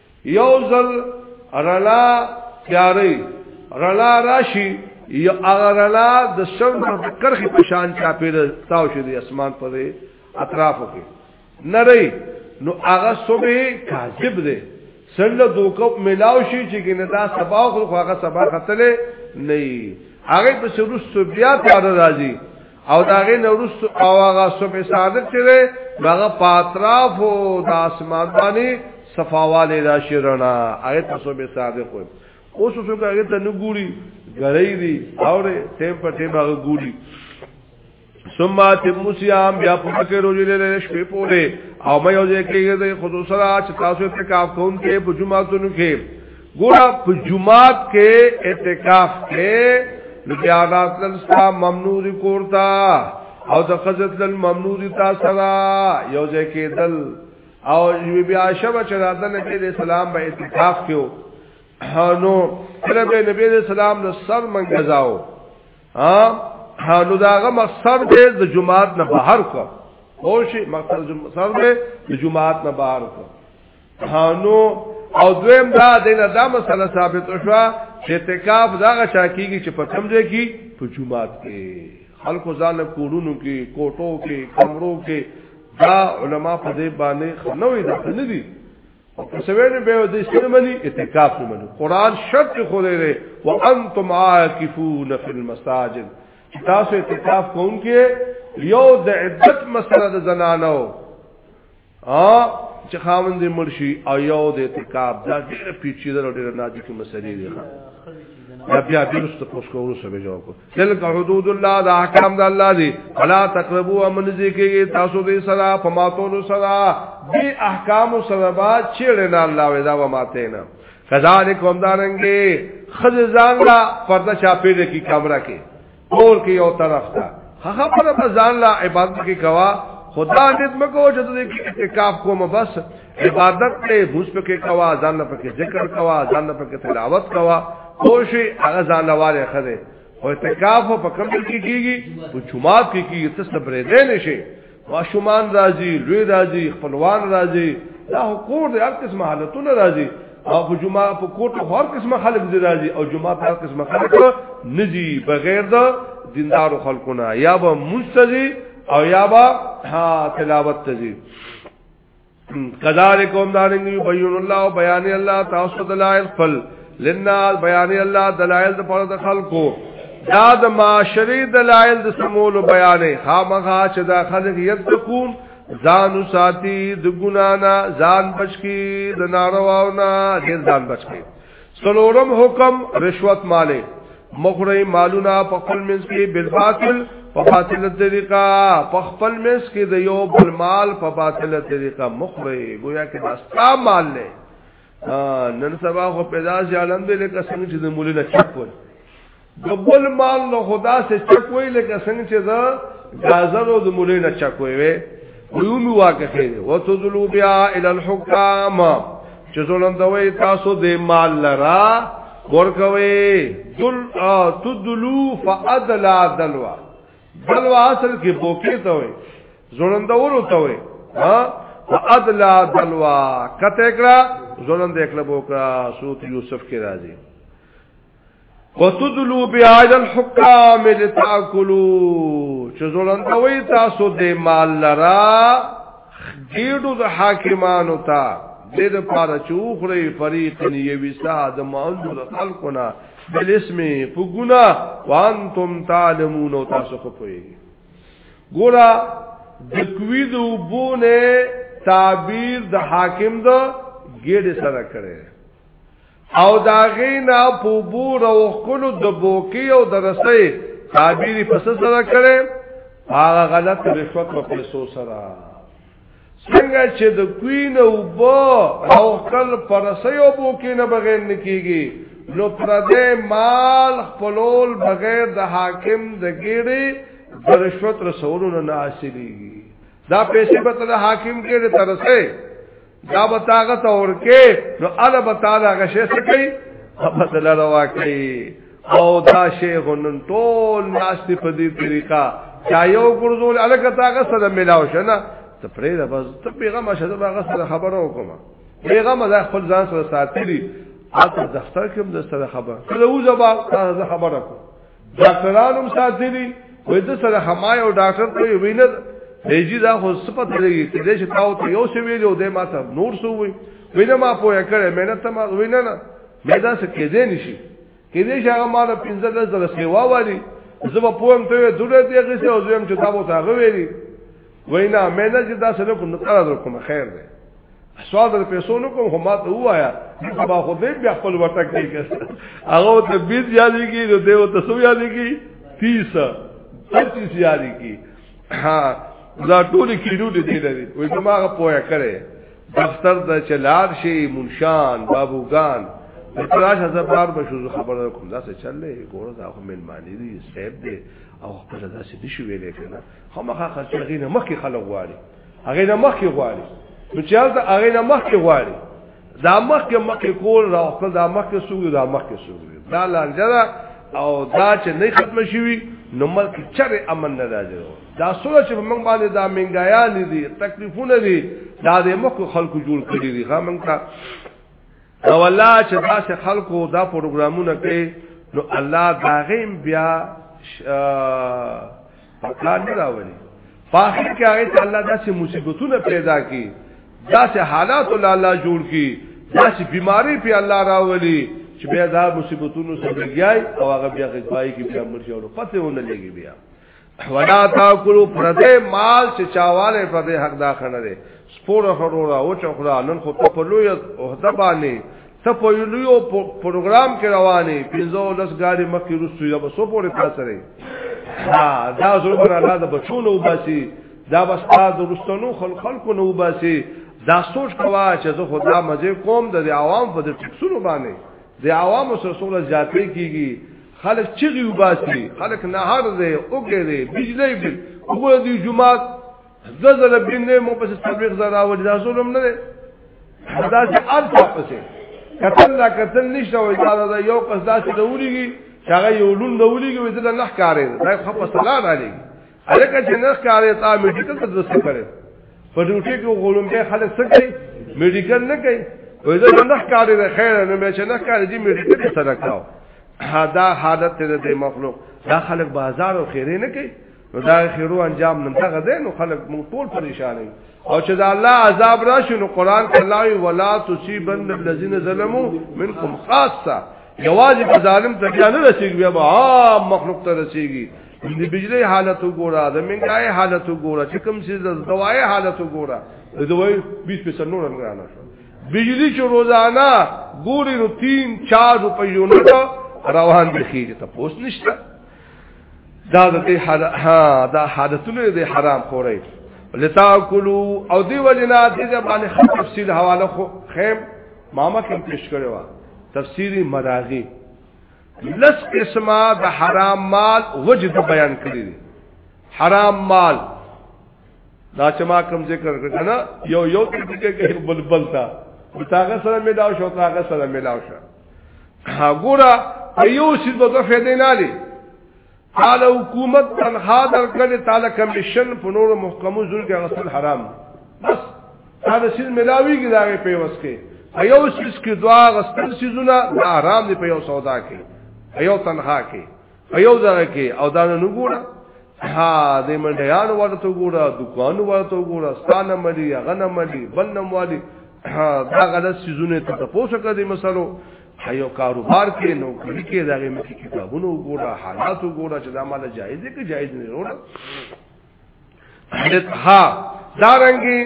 یو ځل رلا تیاری رلا راشي یو هغه رلا د شم د کرخي په شان چا پیر تاو شي د اسمان په اطرافو کې نری نو هغه صبح کاذب دی سره دوکو ملاو شي چې کنه دا سبا خو هغه سبا خطلې نه هغه په سرو بیا تیار راځي او داغه نورست او هغه صبح صادق چې هغه پاتراف او د اسمان باندې صفاواله دا شرنا هغه ته صبح صادق وي اوس څو هغه ته نه ګوري غړې دي او ټیم په ټیم هغه ګوري ثم تم صيام بیا په کې روزي لري شپې پوره او مې یو ځای کې خصوصا چې تاسو ته کاف کوم کې په جمعه تونو کې ګوره په جمعات کې اعتکاف کې نو بیا راتل ستا ممنوع دی کورتا او د قزت لن ممنوع دی تا سرا یو ځای کې دل او یو بیا شب چې راتل نبی دې سلام به اعتکاف کېو نو کله به نبی دې سلام نو سر منګزاو ها نو داغه مقصد دې د جمعات نه بهر کو او شي مقصد سر دې د جمعات نه بهر کو ها نو او دویم دا دینه دا مسله ثابت شو چې اعتکاف دا غشا کیږي چې په کوم ځای کې په جمعات کې خلکو ځان کورونو کې کوټو کې کمرو کې دا علما په دې باندې خنوي دا نه دي په سویل به د استعمالي اعتکاف نه منو قران شرط خو لري وانتم عاکفون فی المساجد تاسو اعتکاف کوونکې یو د عدت مسله د زنانو ا چې خاوند دې مرشي او یو د اعتکاف دا ډېر پیچیده او ډېر نادیک مسلې دي ښا بیا بیا درست پوس کوو سره به جواب کو تلک حدود الله دا احکام د الله دي فلا تقربوا امن ذکرې تاسو دې صدا فماتون صدا دې احکام سره با چیرې نه الله ودا و ماته نه کذالک هم دارنګي خززان لا پرده چاپې دې کی کمره کې اور کې یو طرف ته هغه پر ځان لا عبادت کې کوا خدا دې مکو چې دې اعتکاف کوم بس عبادت ته غوس پکې کوا ځان نه پکې ذکر کوا ځان نه پکې تلاوت کوا کوشي هغه ځان لواله خره او اعتکاف په کوم کې کیږي په جمعات کې کیږي تاسو پرې دې نشي ماشومان راځي لوی راځي خپلوان راځي دا کور د هر قسم حالتونه راځي او په جمعه په کور ته هر قسم خلک دي راځي او جمعه په هر قسم خلک نزي بغیر د دیندار خلکونه یا به مستزي او یا به تلاوت تزي کذالکوم دارنګ یبین الله بیان الله تاسو دلائل خپل للناس بیان الله دلائل د پر خلکو دا د معاشري دلایل د سمول بیانې خامخا چې دا خلک یتقون ځان ساتي د ګنا نه ځان بچي د نارواو نه ځان بچي څلورم حکم رشوت مالې مخره مالونه په خپل منځ کې بل باطل په باطل طریقه په خپل منځ کې د یو بل مال په باطل طریقه مخره گویا کې داستا مال نه نن سبا خو پیدا شي عالم دې لکه څنګه چې د مولې نه چک وي د بل مال له خدا سے چک وي لکه څنګه چې دا غازرو د مولې نه چک وي ويوم واقعي وتذلوا بها الى الحكام چې ظلم دوي تاسو د مال لرا ورکوي دل تدلوا فادلا دلوا دلوا اصل کې بوکي ته وي ظلم دورو ته وي ها فادلا دلوا کته کړه ظلم د اکلبو کا سوت یوسف کې راځي وتدلو بعید الحکام لتاکلو چې زولندوي تاسو د مال لرا ډیرو د حاکمانو ته د دې لپاره چې وخوري فریق نیوي ساده ماندو د خلقونه بل اسمه په ګنا وانتم تعلمون او تاسو خو پوي ګورا د کوي د وبونه تعبیر د حاکم د ګډ سره کړي او دا غینا په بور او خلو د بوکی او درسې تعبیر په سره کړي هغه غلط رشوت په پیسو سره څنګه چې د کوین او بو او خپل پرسې او بوکی نه بغیر نکیږي نو پردې مال خپلول بغیر د حاکم د ګیری د رشوت رسولو نه حاصلېږي دا پیسې به ته حاکم کې دې ترسه دا به تاغه تور کې نو ال به تعالی غشه سکی بدل روا کوي او دا شیخ نن ټول ناس دې په دې طریقه چا یو ګرځول الګ تاغه سره ملاو شنه ته پرې دا بس ته پیغام شته هغه سره خبرو کوم پیغام دا خپل ځان سره ساتلی اته دفتر کې هم د سره خبر کله وځه با خبره کوم ډاکټرانو ساتلی وې د سره حمای او ډاکټر کوي وینر دیجی دا خو صفت لري چې دې چې تاو ته یو څه ویلو دې ما ته نور څه وی وینه ما پوهه کړې مې نه ته ما وینه نه مې دا څه کېدې نشي کېدې چې هغه ما له 15000 سره سیوا واري زه په پوهم ته دوړې دې غسه او زم چې تاو ته غوېلي وینا مې نه چې دا سره کوم قرار درکوم خیر دی سوال در پیسو نو کوم هم ته وایا ما خو دې بیا خپل وټک دی کس هغه ته بیز یادې کی نو دیو ته سو یادې کی 30 25 یادې کی ها دا ټول کیډو دې دې لري وې ما هغه پوهه کړې دفتر د چلار شي منشان بابوګان راش هزار بار بشو خبر کوم دا څه چلې ګوره دا خو ملمانی دي سیب دي او خپل دا څه دي شو ویلې کنه خامخا خرچ هغه نه مخکې خلک غواړي هغه نه مخکې غواړي نو چې هغه هغه نه مخکې غواړي دا مخکې مخکې کول راوخل دا مخکې سوګي دا مخکې سوګي دا لارجره او دا چې نه ختم شي نو ملک چر امن نه راځي دا سره چې موږ باندې دا منګایا نه دي تکلیفونه دي دا د مخکې خلکو جوړ کړی دي ها موږ ته او الله چې دا چې خلکو دا پروګرامونه کوي نو الله دا غیم بیا پکار نه راوړي په اخر کې هغه ته الله داسې مصیبتونه پیدا کړي داسې حالات الله جوړ کړي داسې بیماری په الله راولي چې بیا دا مصیبتونو سره لګیای او هغه بیا غوای کې بیا مرشي او پته ونه لګي بیا ولا تاکلوا پرده مال چې چاواله پرده حق دا خنره سپور خرورا او چخرا نن خو په لوی او هدا باندې ته په یو پروګرام کې روانې پنځو لس ګاډي مخکې رسو یا بسو پورې پاسره ها دا زړه نه لاله بچونه وباسي دا بس تاسو رسونو خلق خلق نو وباسي دا سوچ کوا چې زه خدا مزه کوم د عوام په د ټکسونو باندې د عوام سره سره زیاتې کیږي خلک چغي وباسي خلک نهار دی اوګه دی بجلی بل وګړي جمعه دو زره بین دی مو پس سلویخ زره آوری دا ظلم نه دی دا چې ارچا پسې قتل لا قتل نشته وای دا دا یو کس دا چې دوریږي چې هغه یو لون دوریږي وای دا نه ښکارې دا خو په سلا نه لګي الکه چې نه ښکارې تا میډیکل ته ځسته کړي په ډیوټي کې غولم کې خلک څه کوي میډیکل نه کوي وای دا نه ښکارې ده خیر نه مې چې نه ښکارې دي میډیکل ته سره کاو دا حالت دې مخلوق دا خلک بازار او خیره نه کوي نو دا خیرو انجام نن دغه ده نو خلک مونږ ټول پریشان دي او چې دا الله عذاب راشي نو قران کلاوي ولا تصيبن الذين ظلموا منكم خاصه یوازې په ظالم ته بیا نه رسیږي بیا عام مخلوق ته رسیږي د بجلی حالت وګوره د منګای حالت وګوره چې کوم څه د دوايي حالت وګوره د دوايي 20 پیسې نور نه بجلی چې روزانه ګوري نو 3 4 روپۍ یو نه روان دي خېږي ته پوس نشته دا د ها دا حالتونه د حرام خوري لتاکلوا او دی وجنا د دې باندې خط تفصیل حواله خو خیم ماما کې پیش کړی و تفسیری مراغی لس قسمه د حرام مال وجد بیان کړی حرام مال دا چې ما کوم ذکر کړ کنه یو یو ټکی کې بل بل تا تاګه سره ملاو شو تاګه سره ملاو شو هغه ایو چې د فائدې نه لري قال حکومت تنخوا درکړي تعالی کمیشن په نورو محکمو ظلم کې غسل حرام بس دا د سیز ملاوی کې دا په وس کې ایو سیز کې دوا غسل سیزونه حرام دی په یو سودا کې ایو تنخوا کې په یو ځای کې او دا نه ګوره ها د منډیان ورته ګوره دکان ورته ګوره ستانه مړي هغه نه مړي بل نه مړي دا غلط سيزونه ته تاسو کې دي مسلو هيو کاروبار کې نو کلی کې دغه مکه کتابونو ګوره حالات ګوره چې دا مال جایز دي که جایز نه وروړه ها دارنګي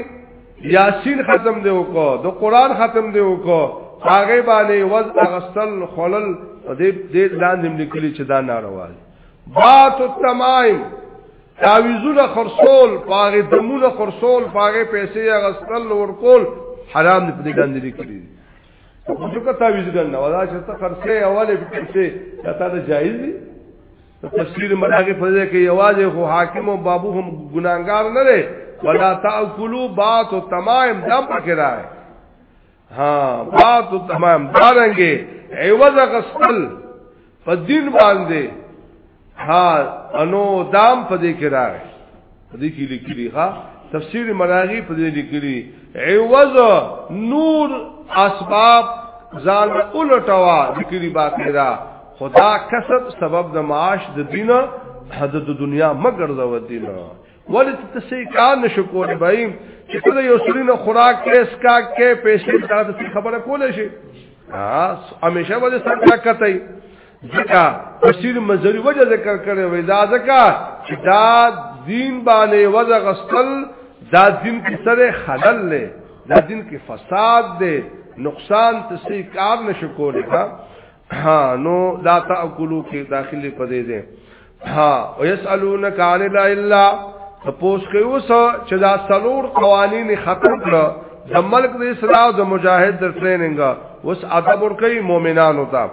یاسین ختم دی وکړه د قران ختم دی وکړه هغه باندې وز اغسل خلل دې دې لاندې لیکلي چې دا ناروا دي بات التمائم تعویذونه خرصول پاغه دمونه خرصول پاغه پیسې اغسل ورکول حرام دې پدې ګاندې لیکلي ځکه تعویذ ګنه ولا چې ته خرڅه اوله پیسې تا ته جایز دي تفسیر مراغه په دې کې یوازې خو حاکم او بابو هم ګناګار نه لري ولا تاکلوا بات او تمام دم پکې راي ها بات او تمام دارنګي ایواز غسل په دین باندې ها انو دام په دې کې راي دې کې لیکلي ها تفسیر مراغي په دې لیکلي عوض نور اسباب ځان الټوا لیکلي باقی دا خدا کسب سبب د معاش د دینه حد د دنیا مگر زو دینه ولې ته څه کار نشو کولای بای چې ته یو سړی نه خوراک کې اسکا کې پیسې دا خبره کولای شي ها همیشه ولې څنګه کتای ځکه تفسیر منظری وجه ذکر کړي وي دا ځکه چې دا دین باندې وځه غسل دا دین کې سره خلل لې دا دین کې فساد دی نقصان تسې کار نشو کولای ها نو دا تاکلو کې داخلي پدې دي ها ويسالونك عن لا الا تپوس کې اوس چې دا سلور قوانين ختم کړ د ملک د اسلام د مجاهد د ټریننګ اوس ادب ور کوي مؤمنانو ته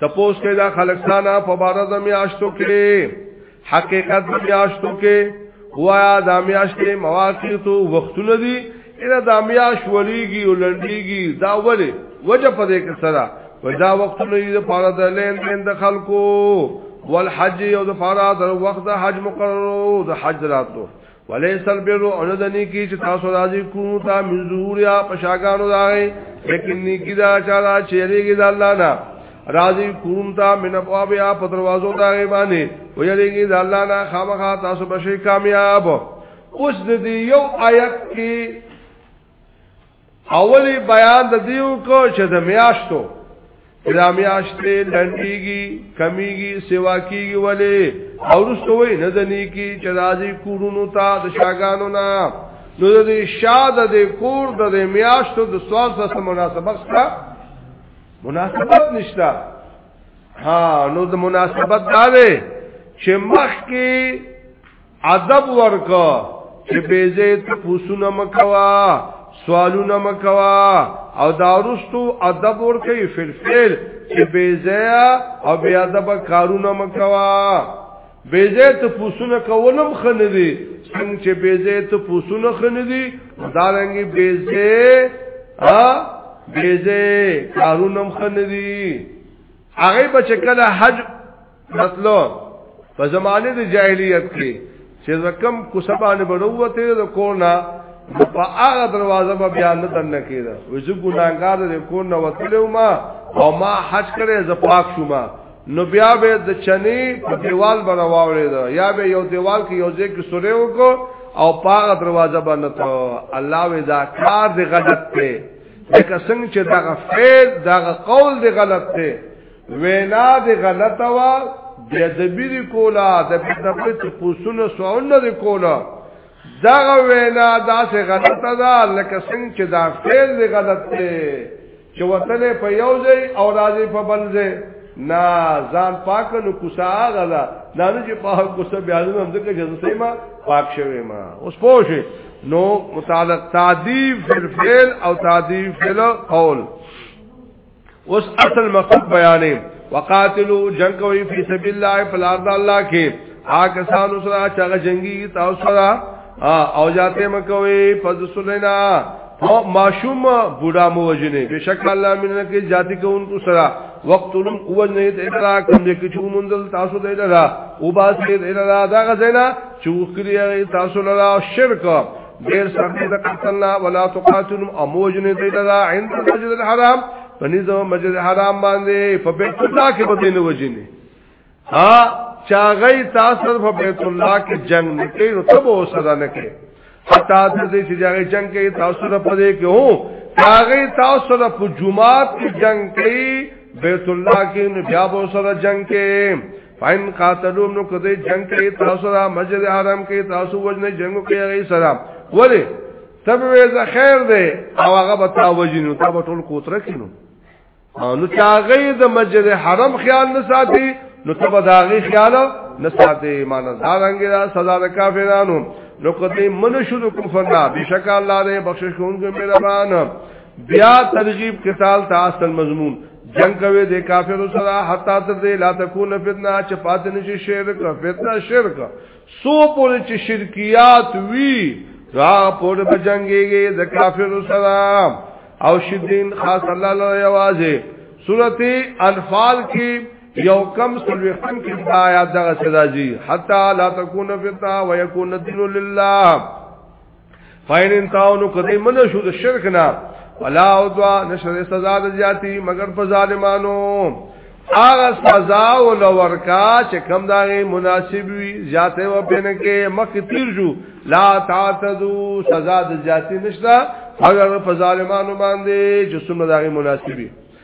تپوس کې دا خلک سانا په بار د میاشتو کې حقیقت د میاشتو کې وایا د میاشتې مواقیت او وختونه دي اله د میاش ولیږي او لنډيږي دا ولې وجه په دې کې سره ودا وختونه دي د پاره د لین لین د خلکو والحج او د پاره د وخت د حج مقررو د حج راتو ولې سل بیرو او نه نیکی چې تاسو راځي کوو تا من ظهور یا پشاګانو راغی لیکن نیکی دا چا دا چیرېږي د الله نه راځي کوم تا من ابواب یا په دروازو دا غیبانی و یریږي د الله نه خامخا تاسو بشي کامیاب اوس د یو آیت کې اولی بیان د دیو کو چې د میاشتو دا میاشتې لنډیږي کمیږي سیوا کیږي ولې او رسوي نه دني کی چې راځي کورونو ته د شاګانو نه نو د دې شاد د کور د میاشتو د سوال سره مناسبت شته مناسبت نشته ها نو د مناسبت دا دی چې مخ کې ادب ورکا چې بیزه ته پوسونه مکوا سوالونه مکوا او دارستو ادب ورکې فلفل چې بیزه او بیا ادب کارونه مکوا بیزه ته پوسونه کولم خنه دي څنګه چې بیزه ته پوسونه خنه دي دا رنګي بیزه ا بیزه کارونه خنه دي هغه بچ کله حج مطلب په زمانه د جاهلیت کې چې رقم کوسبانه بنوته د کورنا په هغه دروازه به بیا نه دن کېده و چې ګناګار د کورنا وتلو ما او ما حج کړې ز پاک شوم نو بیا به د چنی په دیوال باندې واورې دا یا به یو دیوال کې یو ځای کې سورې وکړو او پاغه دروازه باندې ته الله وې دا کار دی غلط دی لکه څنګه چې دا فعل دا قول دی غلط دی وینا دی غلطه وا بیا د بیری کولا د بیتبه ته پوسونه سوالونه دی کولا دغه وینا داسې غلطه ده لکه څنګه چې دا فعل دی غلط دی چې وطن په یو ځای او راځي په بل ځای نا ځان پاک نو کوسا غلا دا نه چې پاک کوسا بیا نو هم ځکه جزو سیما پاک شوی ما اوس پوه نو متعلق تعذیب فی الفعل او تعذیب فی القول اوس اصل مقصد بیانې وقاتلو جنگ کوي په سبيل الله په لار د الله کې هغه سانو سره چې هغه جنگي تاسو سره او جاته مکوي فز سلینا او ماشوم بوډا مو وجنه بشک الله مینه کې جاتی کوونکو سره وقتلم اوجنه ته اقرا کوم دې کې چې منزل تاسو دې لرا او باز دې لرا دا غزینا چې وکړي تاسو لرا شرک غیر سختی دا قتلنا ولا تقاتلهم اموجن دیلرا عند مسجد الحرام پنیزو مسجد الحرام باندې په بیت الله کې به دین وجنی ها چاغی تاسو په بیت الله کې جنگ نه کوي نو تب وسره نه کوي حتا د دې چې جاګه جنگ کوي تاسو را پدې کې هو چاغی تاسو را په جمعات کې جنگ کوي بیت الله کې نو بیا وسره جنگ کوي فاین قاتلوم نو کدی جنگ کوي تاسو را مسجد حرام کوي تاسو وجنه جنگ کوي غي سلام ولی تب وې ز خیر دی او هغه به تا وجنو تا به ټول کوتره کینو نو چا غي د مسجد حرام خیال نه ساتي نو تب دا غي خیال نه ساتي ایمان زارنګ دا سزا د کافرانو نو کدی من شو د کفر نه بشک الله دې بخشش کوونکی مهربان بیا ترغیب قتال ته اصل مضمون جنگ کوي د کافرو سره حتا تر دې لا تکون فتنه چې پات نشي شرک فتنه شرک سو پورې چې شرکیات وی را پورې په جنگيږي د کافرو سره او شدین خاص الله له یوازې سورته انفال کې یو کم سلوختن کې آیات دغه سزا جی حتا لا تکون فتنه ويكون الدين لله فاین انتاو نو کدی من شو د شرک نه ولا او دوا نشر سزا د زیاتی مگر په ظالمانو هغه سزا او لورکا چې کم داغه مناسب وي زیاته و پنه کې مخ تیر شو لا تعتدو سزا د زیاتی نشتا مگر په ظالمانو باندې چې سم داغه مناسب وي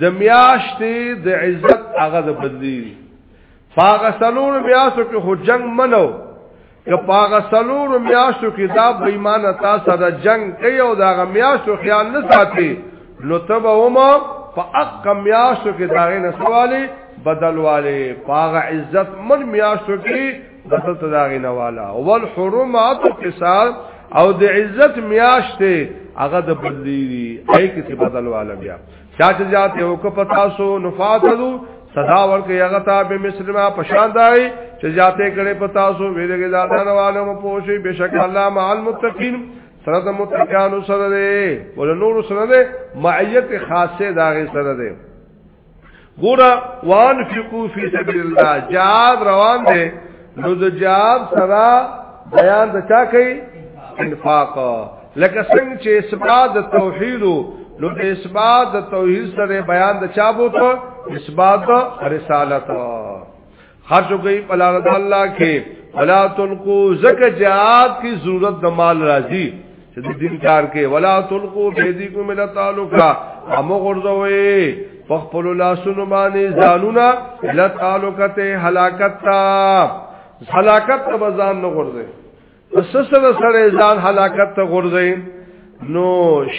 د میاشتې د عزت هغه د بدلی دی پاغه سلور میاشتو کې خو جنگ منو که پاغه سلور میاشتو کې دا بېمانه تا سره جنگ کوي او دا میاشتو خیال نه ساتي نو تب اوما په اق میاشتو کې دا نه سوالي بدل والے پاغه عزت من میاشتو کې بدل تداغی نوالا والحرمات قصار او د عزت میاشته هغه د بدلی دی اې کې بدل والا بیا چا چې زیات یو کو پتا سو نفاتو صدا ورکه هغه ته به مسلمه پشان دای چې زیاتې کړي پتا سو ویلګي زادان والو مو پوښي بشک الله مع المتقین سره د متقینو سره دی ول نور سره دی معیت خاصه داغه سره دی ګورا وانفقو فی سبیل الله جهاد روان دی نو د جهاد سره بیان د چا کوي انفاق لکه څنګه چې اثبات د توحید نو د اثبات د توحید سره بیان د چا بوته اثبات رسالت خرچ کوي په لار د الله کې ولا تلقو زکه جهاد کی ضرورت د مال راځي چې د دین کار کې ولا تلقو بيدیکم من تعلقا امو غرزوي فخپل لاسونو باندې ځانونه لا تعلقته هلاکت تا هلاکت ته ځان نه غرزه سسره سره ځان هلاکت ته غورځي نو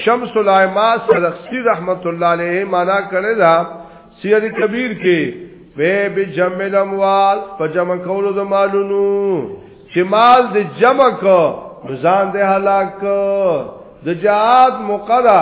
شمس الایما سرخسی رحمت الله علیه معنا کړی دا سیر کبیر کې به بجمع الاموال په جمع کولو د مالونو چې مال د جمع کو ځان د هلاک د جهاد مقرره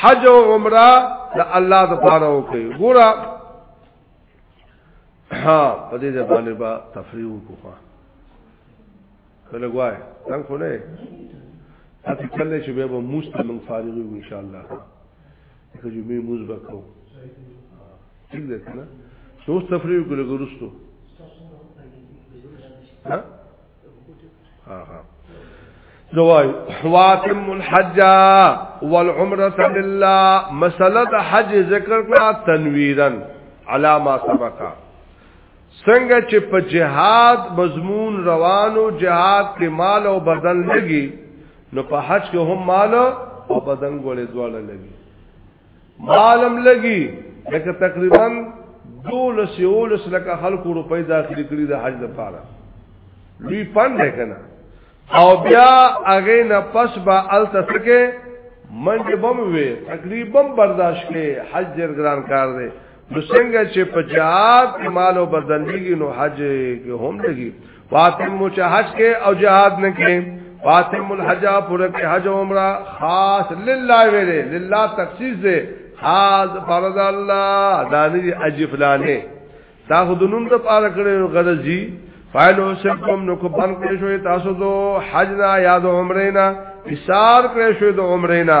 حج او عمره د الله د پاره وکړي ګوره ها په دې ځبانه با تفریح وکړه کله غواړي څنګه خو نه اته کله چې به مستمن فارغ یو ان شاء الله که جمعې موز وکړو ٹھیک ده کنه څو تفریح وکړو ګورستو ها نوای واتم الحج والعمره لله مسله د حج ذکر کړه تنویرا علامه سبقا څنګه چې په جهاد مضمون روانو جهاد کې مال او بدن لګي نو په حج کې هم مال او بدن ګولې دواړه لګي معلوم لګي لکه تقریبا 12 لکه خلکو روپۍ داخلي کړي د حج لپاره لوی پند ده کنه او بیا هغه نه پس با ال تسکه منډه بم وي تقریبا برداشت کې حج ډیر ګران کار دی نو څنګه چې په جهاد کې مال او بدن لګي نو حج کې هم لګي فاطم مو چې حج کې او جهاد نه کې فاطم الحج پر کې حج او عمره خاص لله ویلې لله تخصیص دې خاص فرض الله دانی اجي فلانه تا خودونم ته پاره کړو غرضی فایلو سبم نو کو بن کړی شوې تاسو دو حج نه یاد عمره نه اشار کړی شوې د عمره نه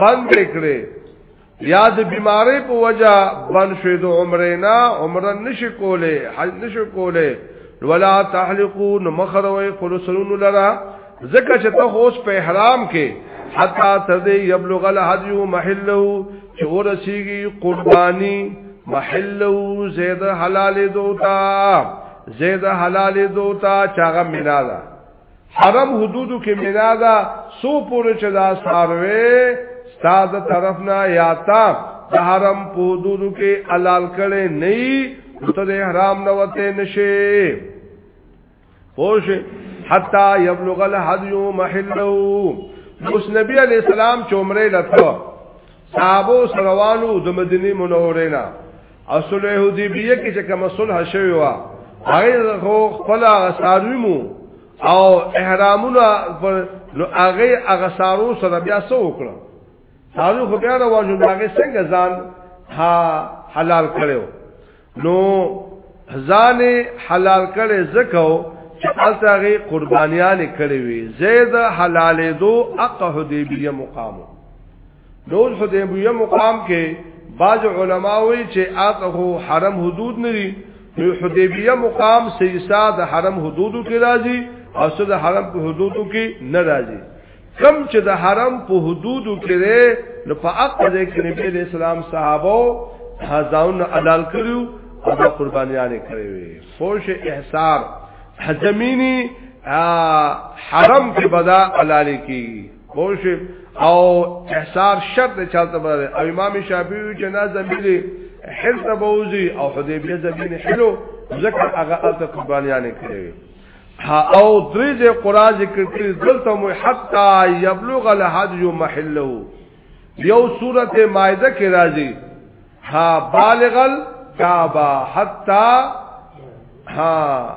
بند کړي یا د بیماری په وجه بند شوی د عمره نه عمره نشي کوله حج نشي کوله ولا تحلقو نو مخروي خلصون لرا زکه چې ته اوس په احرام کې حتا تذ یبلغ الحج محله چې ورسیږي قربانی محله زید حلال دوتا زید حلال دوتا چاغه مینا ده حرم حدودو کې ملا دا سو پورې چې دا ساروي استاد طرف نه یا تا د حرم په حدودو کې حلال کړي نه ته د حرام نه وته نشي پوش حتا یبلغ الحدی محلو اوس نبی علی السلام چومره لته صحابه سروانو د مدینه منوره نه اصل حدیبیه کې چې کوم صلح شوی و هغه خو خپل غسارومو او احرامونه نو هغه هغه سارو سره بیا سو وکړه سارو خو بیا راوځو هغه څنګه ځان ها حلال کړو نو ځان حلال کړي زکاو چې التاغي قربانيان کړي وي زید حلالې دو اق حدیبیه مقامو نور حدیبیه مقام کې بعض علما وایي چې هغه حرم حدود نه دي نو حدیبیه مقام سیسا د حرم حدودو کې راځي او څه د حرم په حدودو کې نه راځي کم چې د حرم په حدودو کې ده نو په عقد ځای کې نبی له اسلام صحابه هزاون علال کړیو او د قربانیانه کړې وي خوش احسار حجمینی حرم کې بدا علال کیږي خوش او احسار شرط چلته بره او امام شافعی چې نه زمینه حل تبوزی او حدیبیه زمینه حلو ذکر هغه الته قربانیانه کړی او درې دې قرا ذکر کړی دلته مو حتا یبلغ الحج محله یو سورته مائده کې راځي ها بالغل کعبه حتا ها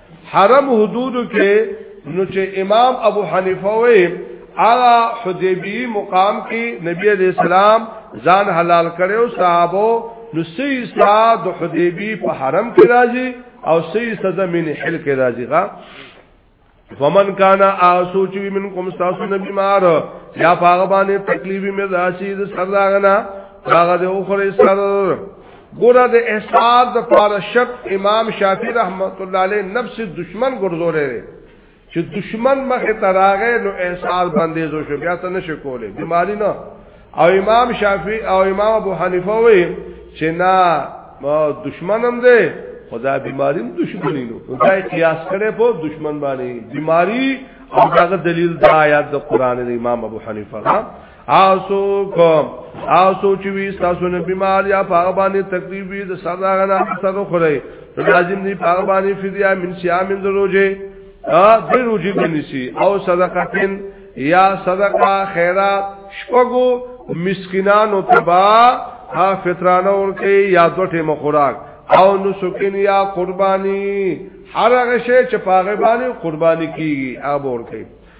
حرم حدود کې نو چې امام ابو حنیفه وې اغا حدیبی مقام کې نبی علیہ السلام ځان حلال کړو صحابه نو سې سا د حدیبی په حرم کې راځي او سې سزا مين حل کې راځي ها فمن کانا آسو چوی من کم ستاسو نبی مار یا پاغبانی تکلیفی میں راشید سر داغنا پاغد اخر سر ګوره د احساس د پاره شپ امام شافعي رحمت الله علیه نفس دشمن ګرځولې چې دشمن مخه تراغه نو احساس باندې زو شو بیا ته نشو کولې بیماری نه او امام شافعي او امام ابو حنیفه وې چې نه ما دشمن هم دی خدا بیماری هم دشمنی نو خدای قیاس کړي په دشمن باندې بیماری او داغه دلیل د آیات د قران د امام ابو حنیفه آسو کو آسو چې وی تاسو نه بیمار یا پاغه باندې تکلیف وي د سر داغه نه سره خوري لازم دی پاغه باندې فدیا من صيام من روزه ا د روزه بنسي او صدقاتن یا صدقه خیرات شپغو مسکینان او تبا ها فطرانه ورکه یا دوټه مخوراک او نو سکین یا قربانی هر هغه شی چې پاغه باندې قربانی کیږي اب ورکه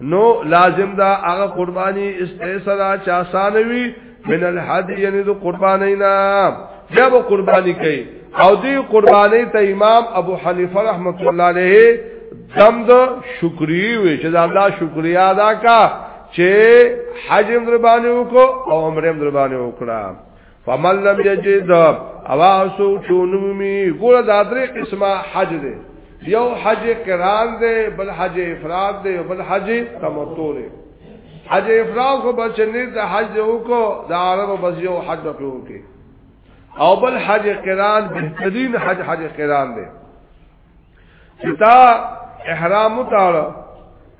نو لازم دا هغه قرباني استیسرا چا سانوي من الحد یعنی دو قربانی نا بیا با قربانی کئی او دی قربانی تا امام ابو حنیفه رحمت اللہ علیہ دم دا شکریه وی چې دا الله شکریا ادا کا چې حج هم در باندې وکړو او عمره هم در باندې وکړو فمن لم یجد اوا سو چونمی ګور دا درې قسمه حج دی یو حج کران دی بل حج افراد دی بل حج تمتع دی حج افراد خو بچنی ته حج وکړو دا عربو بس یو حج وکړو او بل حج کران بهترین حج حج کران دی تا احرام تاړه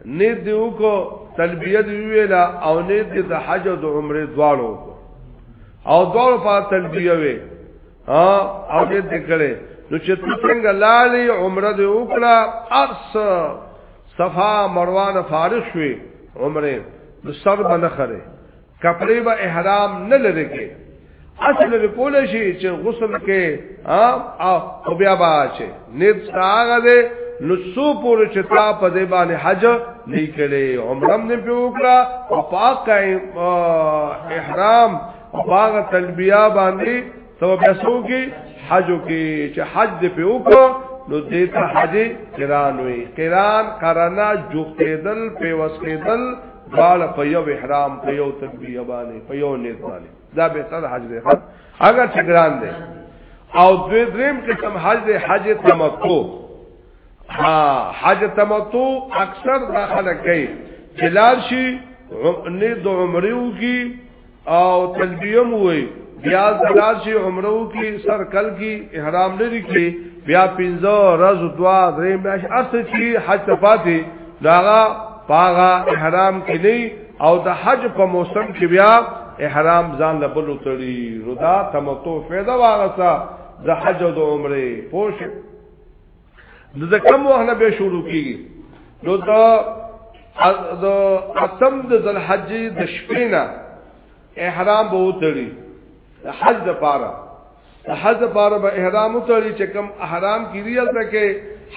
نه دیو کو تلبیه دی ویلا او نه دی د حج او د عمره دواړو او دواړو په تلبیه وی ها او دې دکړه نو چې څنګه لالی عمره دی وکړه ارس صفا مروان فارغ شوی عمره نو سر باندې خره کپڑے به احرام نه لری کې اصل لري کول شي چې غسل کې او بیا با چې نیت ساغه دې نو سو پور چې تا په دې باندې حج نه کړي عمره نه پیوکړه او پاک احرام او باغ تلبیه باندې تو بیا سو کې حج کې چې حج دې په وکړو نو دې ته حج قران وي قران قرانا جوختیدل په وسیدل بالا په یو احرام په یو تکبیر باندې په یو نیت باندې دا به تر حج دې اگر چې قران دې او دوی دریم قسم حج دې حج تمتع ها حج تمتع اکثر داخله کوي جلال شي نه د عمرو کې او تلبیه مو وي بیا زلال شي عمره کی سر کل کی احرام لري کی بیا پنځه ورځ دوا درې میاش اصل کی حج تفاتی داغا پاغا احرام کی نه او د حج په موسم کې بیا احرام ځان له بلو تړي ردا تمتو فایده واغسا د حج او د عمره پوښ نو د کم وخت نه به شروع کیږي نو دا د اتم د ذلحج د شپې نه احرام به وتړي د حج د پاره د حج د پاره به احرام وتړي چې کم احرام کیږي هلته کې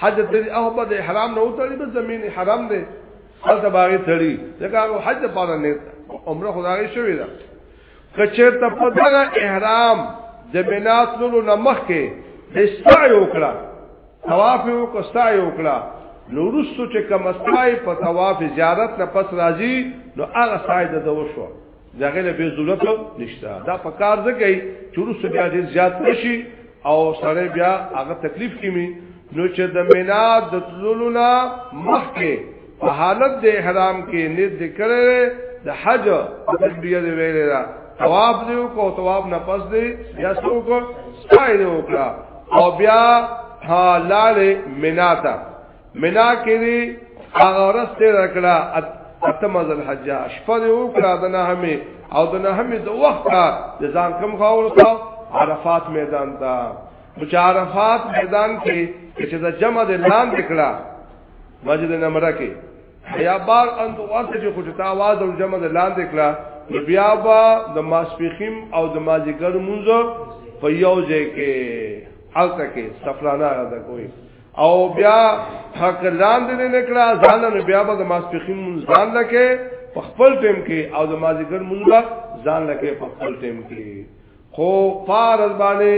حج د احبه د احرام نه وتړي په زمين حرام دی هلته باغې تړي ځکه حج د پاره نه عمره خدای شوی ده کچه ته په دغه احرام د بنات لولو نمخ کې استای وکړه طواف یو کو استای وکړه نو رسو چې کوم استای په طواف زیارت نه پس راځي نو هغه سای د دوه شو دغه له به ضرورت نشته دا په کار ځکه چې رسو بیا ډیر زیات نشي او سره بیا هغه تکلیف کیمي نو چې د مینا د تلولو نه مخکې په حالت د احرام کې نیت ذکر د حج او تلبیه دی ویل را ثواب دی کو ثواب نه پس دی یا سو کو سای دی وکړه او بیا ها لال مینا تا مینا کې دی هغه ورسته رکړه اتمز الحج شپه دی وکړه د نه همي او د نه همي د وخت د ځان کم خاورته عرفات میدان تا مچ عرفات میدان کې چې د جمع د لاندې کړه مسجد نمره کې بیا بار اند ورته چې خوشتا आवाज او جمع د لاندې کړه بیا با د ماسپخیم او د ماجګر مونږ په یو ځای کې حالت کې سفرانه ده کوي او بیا حق لاندې نه نکړه ځان نه بیا با د ماسپخیم مونږ ځان لکه په خپل ټیم کې او د ماجګر مونږ ځان لکه په خپل ټیم کې خو فارض باندې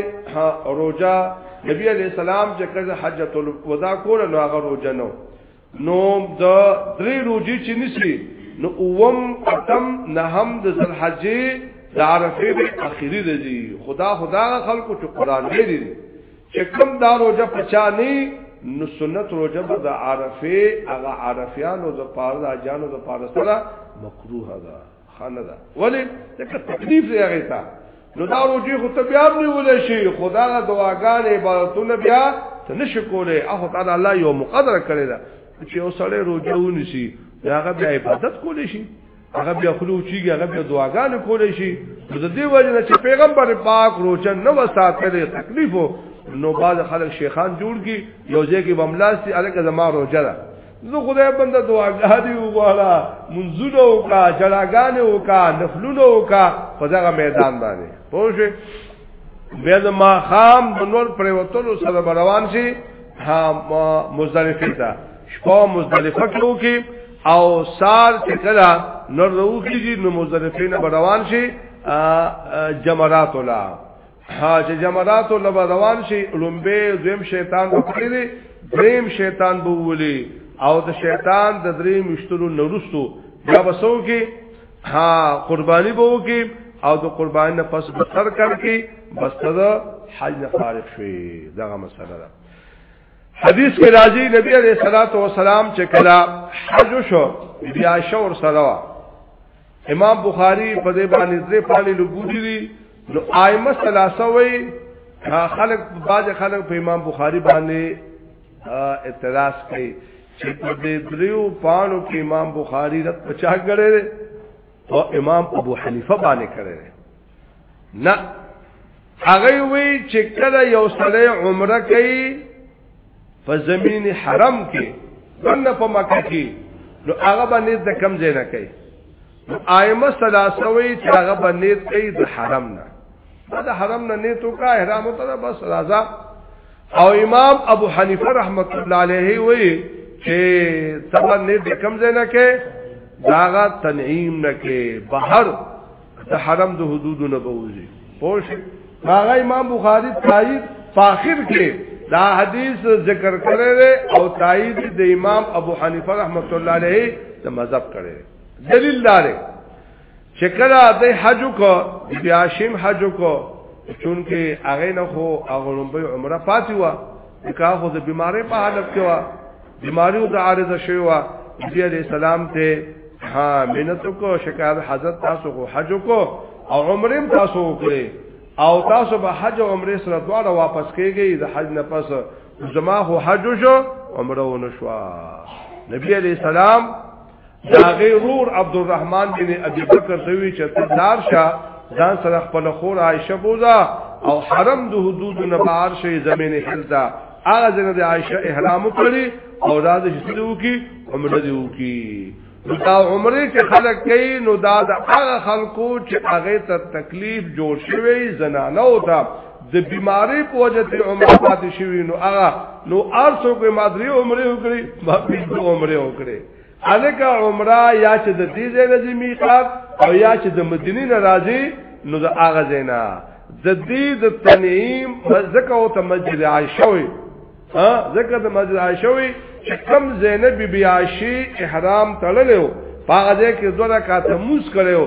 روزه نبی علی السلام چې کله حجۃ الوداع کول نو هغه روزه نو نو د درې روزي چې نسی نو اوم اتم نهم د ذلحجې د عرفه د اخیری دی خدا خدا خلکو چې قران لري چې کوم دا روزه پچا نه نو سنت روزه د عرفه هغه عرفیانو د پاره د اجانو د پاره سره مکروه ده خانه ده ولی دکا تکلیف دی اغی تا نو دا روجی خود تا بیا بنی ولی شی خدا دا دعاگان عبادتون بیا تا نشکولی اخو تعالی اللہ یو مقدر کرده دا چې او سړی روجه ونیسی هغه بیا عبادت کولی شي هغه بیا خلو چیږي هغه بیا دعاګانې کولی شي نو د دې وجه نه چې پیغمبر پاک روزه نه وساتلې تکلیف نو بعض خلک شیخان جوړ کی یو ځای کې بملاسي الکه زما روزه ده نو خدای بنده دعاګانې وغواړه منځونه وکا جړاګانې وکا نفلونه وکا په دغه میدان باندې پوه شئ بیا د ما خام د نور پریوتلو سره روان شي ها مزدلفه ته شپه مزدلفه کې وکي او سال چې کله نور وروږي نو مزدلفه نه روان شي جمرات الله ها چې جمرات لبا روان شي لومبه زم شیطان وکړي دریم شیطان بوولي او د شیطان د درې مشتلو نورستو یا بسو کې ها قرباني بو کې او د قرباني نه پس بسر کړ کې بس دا حج نه فارغ شي دغه مسله ده حدیث کې راځي نبی عليه الصلاه والسلام چې کلا حج شو بیا شور سره امام بخاری په دې باندې درې پالي لګولې دي نو ائمه ثلاثه وي خلق باج خلق په امام بخاری باندې اعتراض کوي چې په دې دریو پانو کې امام بخاری رات پچا کړي او امام ابو حنیفه باندې کړي نه هغه وی چې کله یو سړی عمره کوي په زمین حرم کې څنګه په مکه کې نو هغه باندې د کم ځای نه کوي نو ائمه سلاسوي چې هغه باندې کوي د حرم نه دا حرم نه نیت وکړه احرام ته بس راځه او امام ابو حنیفه رحمت الله علیه وی چې تبا نه د کم ځای نه کې داغه تنعیم نه کې بهر د حرم د حدود نه بوزي پوه شئ هغه امام بخاری تایید په اخر کې دا حدیث ذکر کړی دی او تایید د امام ابو حنیفه رحمت الله علیه د مذهب کړی دلیل دار چې کله د حج کو د هاشم حج کو چونکه هغه نه خو هغه لومبي عمره پاتې و نکاح خو د بیماری په حالت کې و بیماریو د عارضه شوی و نبی علیہ السلام ته ها مینت کو شکایت حضرت تاسو کو حج کو او عمره تاسو وکړي او تاسو به حج او عمره سره دواړه واپس کیږئ د حج نه پس زما هو حج شو عمره ونشوا نبی علیہ السلام دا غي رور عبدالرحمن بن ابي بکر دوی چې تدار شاه ځان سره خپل خور عائشه بوزا او حرم د حدود نه بهر شي زمين حلتا هغه ځنه د عائشه احرام کړی او دا د شتو کی عمره دی وکي دا عمره چې خلک کوي نو دا د هغه خلکو چې هغه ته تکلیف جوړ شوی زنانه او دا د بیماری په وجه د عمر پاتې شوی نو هغه نو ارسو کې مادری عمره وکړي ما په عمره وکړي الکه عمره یا چې د دې ځای نه میقات او یا چې د مدینه نه راځي نو د هغه ځای نه د دې د تنعیم ځکه او ته مسجد عائشه وي ها ځکه د مسجد عائشه وی چې کم زینب بی بی عائشه احرام تړلو هغه ځای کې دوه رکعات موس کړو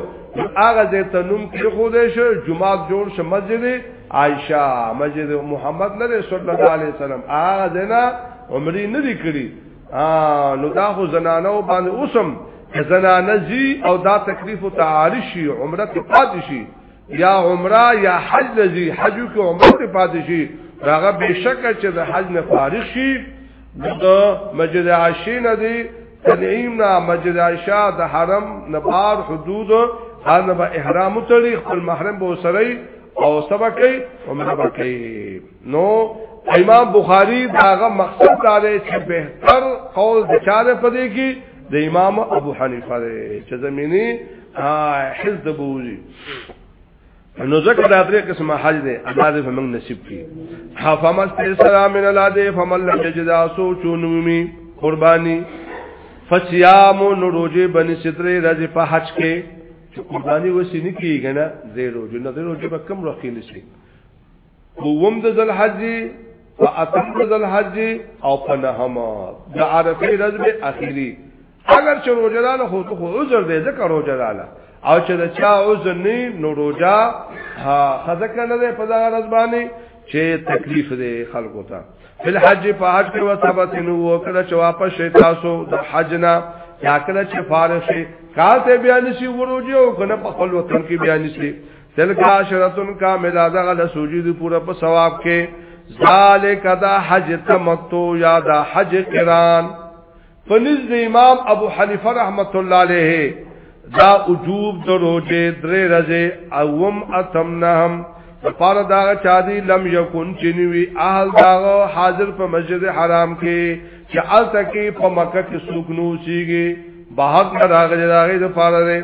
هغه ځای ته نوم کې خو دې شو جمعه جوړ شو مسجد عائشه مسجد محمد نبی صلی الله علیه وسلم هغه ځای نه عمرې نه دی کړی نو دا خو زنانو باندې اوسم زنانه زی او دا تکلیف او تعالی شي عمره ته پاتې شي یا عمره یا حج لذي حج کې عمره ته پاتې شي هغه بشک چې د حج نه فارغ شي د مسجد عائشه نه دی تنعیم نه مسجد عائشه د حرم نه بار حدود هغه به احرام تړي خپل محرم به سره او سبا کوي عمره به کوي نو امام بخاری داغه مقصد دا دی چې بهتر قول د چاره پدې کې د امام ابو حنیفه دی چې زمینی حج ته بوزي نو ذکر دا درې قسم حج دی الله دې موږ نصیب کړي حفمت السلام من الله دې فمن لم يجد اسو چونومي قرباني فصيام نروجه بني ستري رضي په حج کې قرباني وسې نه کیږي نه زه روزه نه روزه به کم روخي نشي اوم د ذل حج په اتم د ذل حج او په نهم د عرفه ورځ به اخیری اگر چې روزه لاله خو ته عذر دې ځکه روزه لاله او چې دا چا عذر نه نو روزه ها خزکه نه ده په دغه ورځ باندې چې تکلیف دې خلکو ته فل حج په حج کې وثبت نو وکړه چې واپس شي تاسو د حج نه یا کله چې فارغ شي کار ته بیان شي وروجه او کنه په خپل وطن کې بیان شي تلک عشرتن کاملا دغه د سجود پورا په ثواب کې ذالک دا حج تمتو یا دا حج قران پنځ د امام ابو حنیفه رحمت الله علیه دا وجوب د روزه درې ورځې اوم اتم نهم لپاره دا چا دی لم یکون چنوی اهل دا حاضر په مسجد حرام کې چې ال تکي په مکه کې سوق نو شيږي بهر نه راغلي راغلي د پاره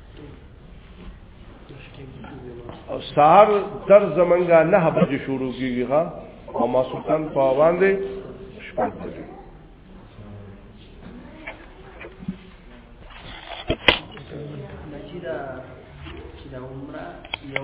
او سار در زمنګا نه بجې شروع کیږي ها او ما سلطان په باندې شپږ بجې چې دا چې دا عمره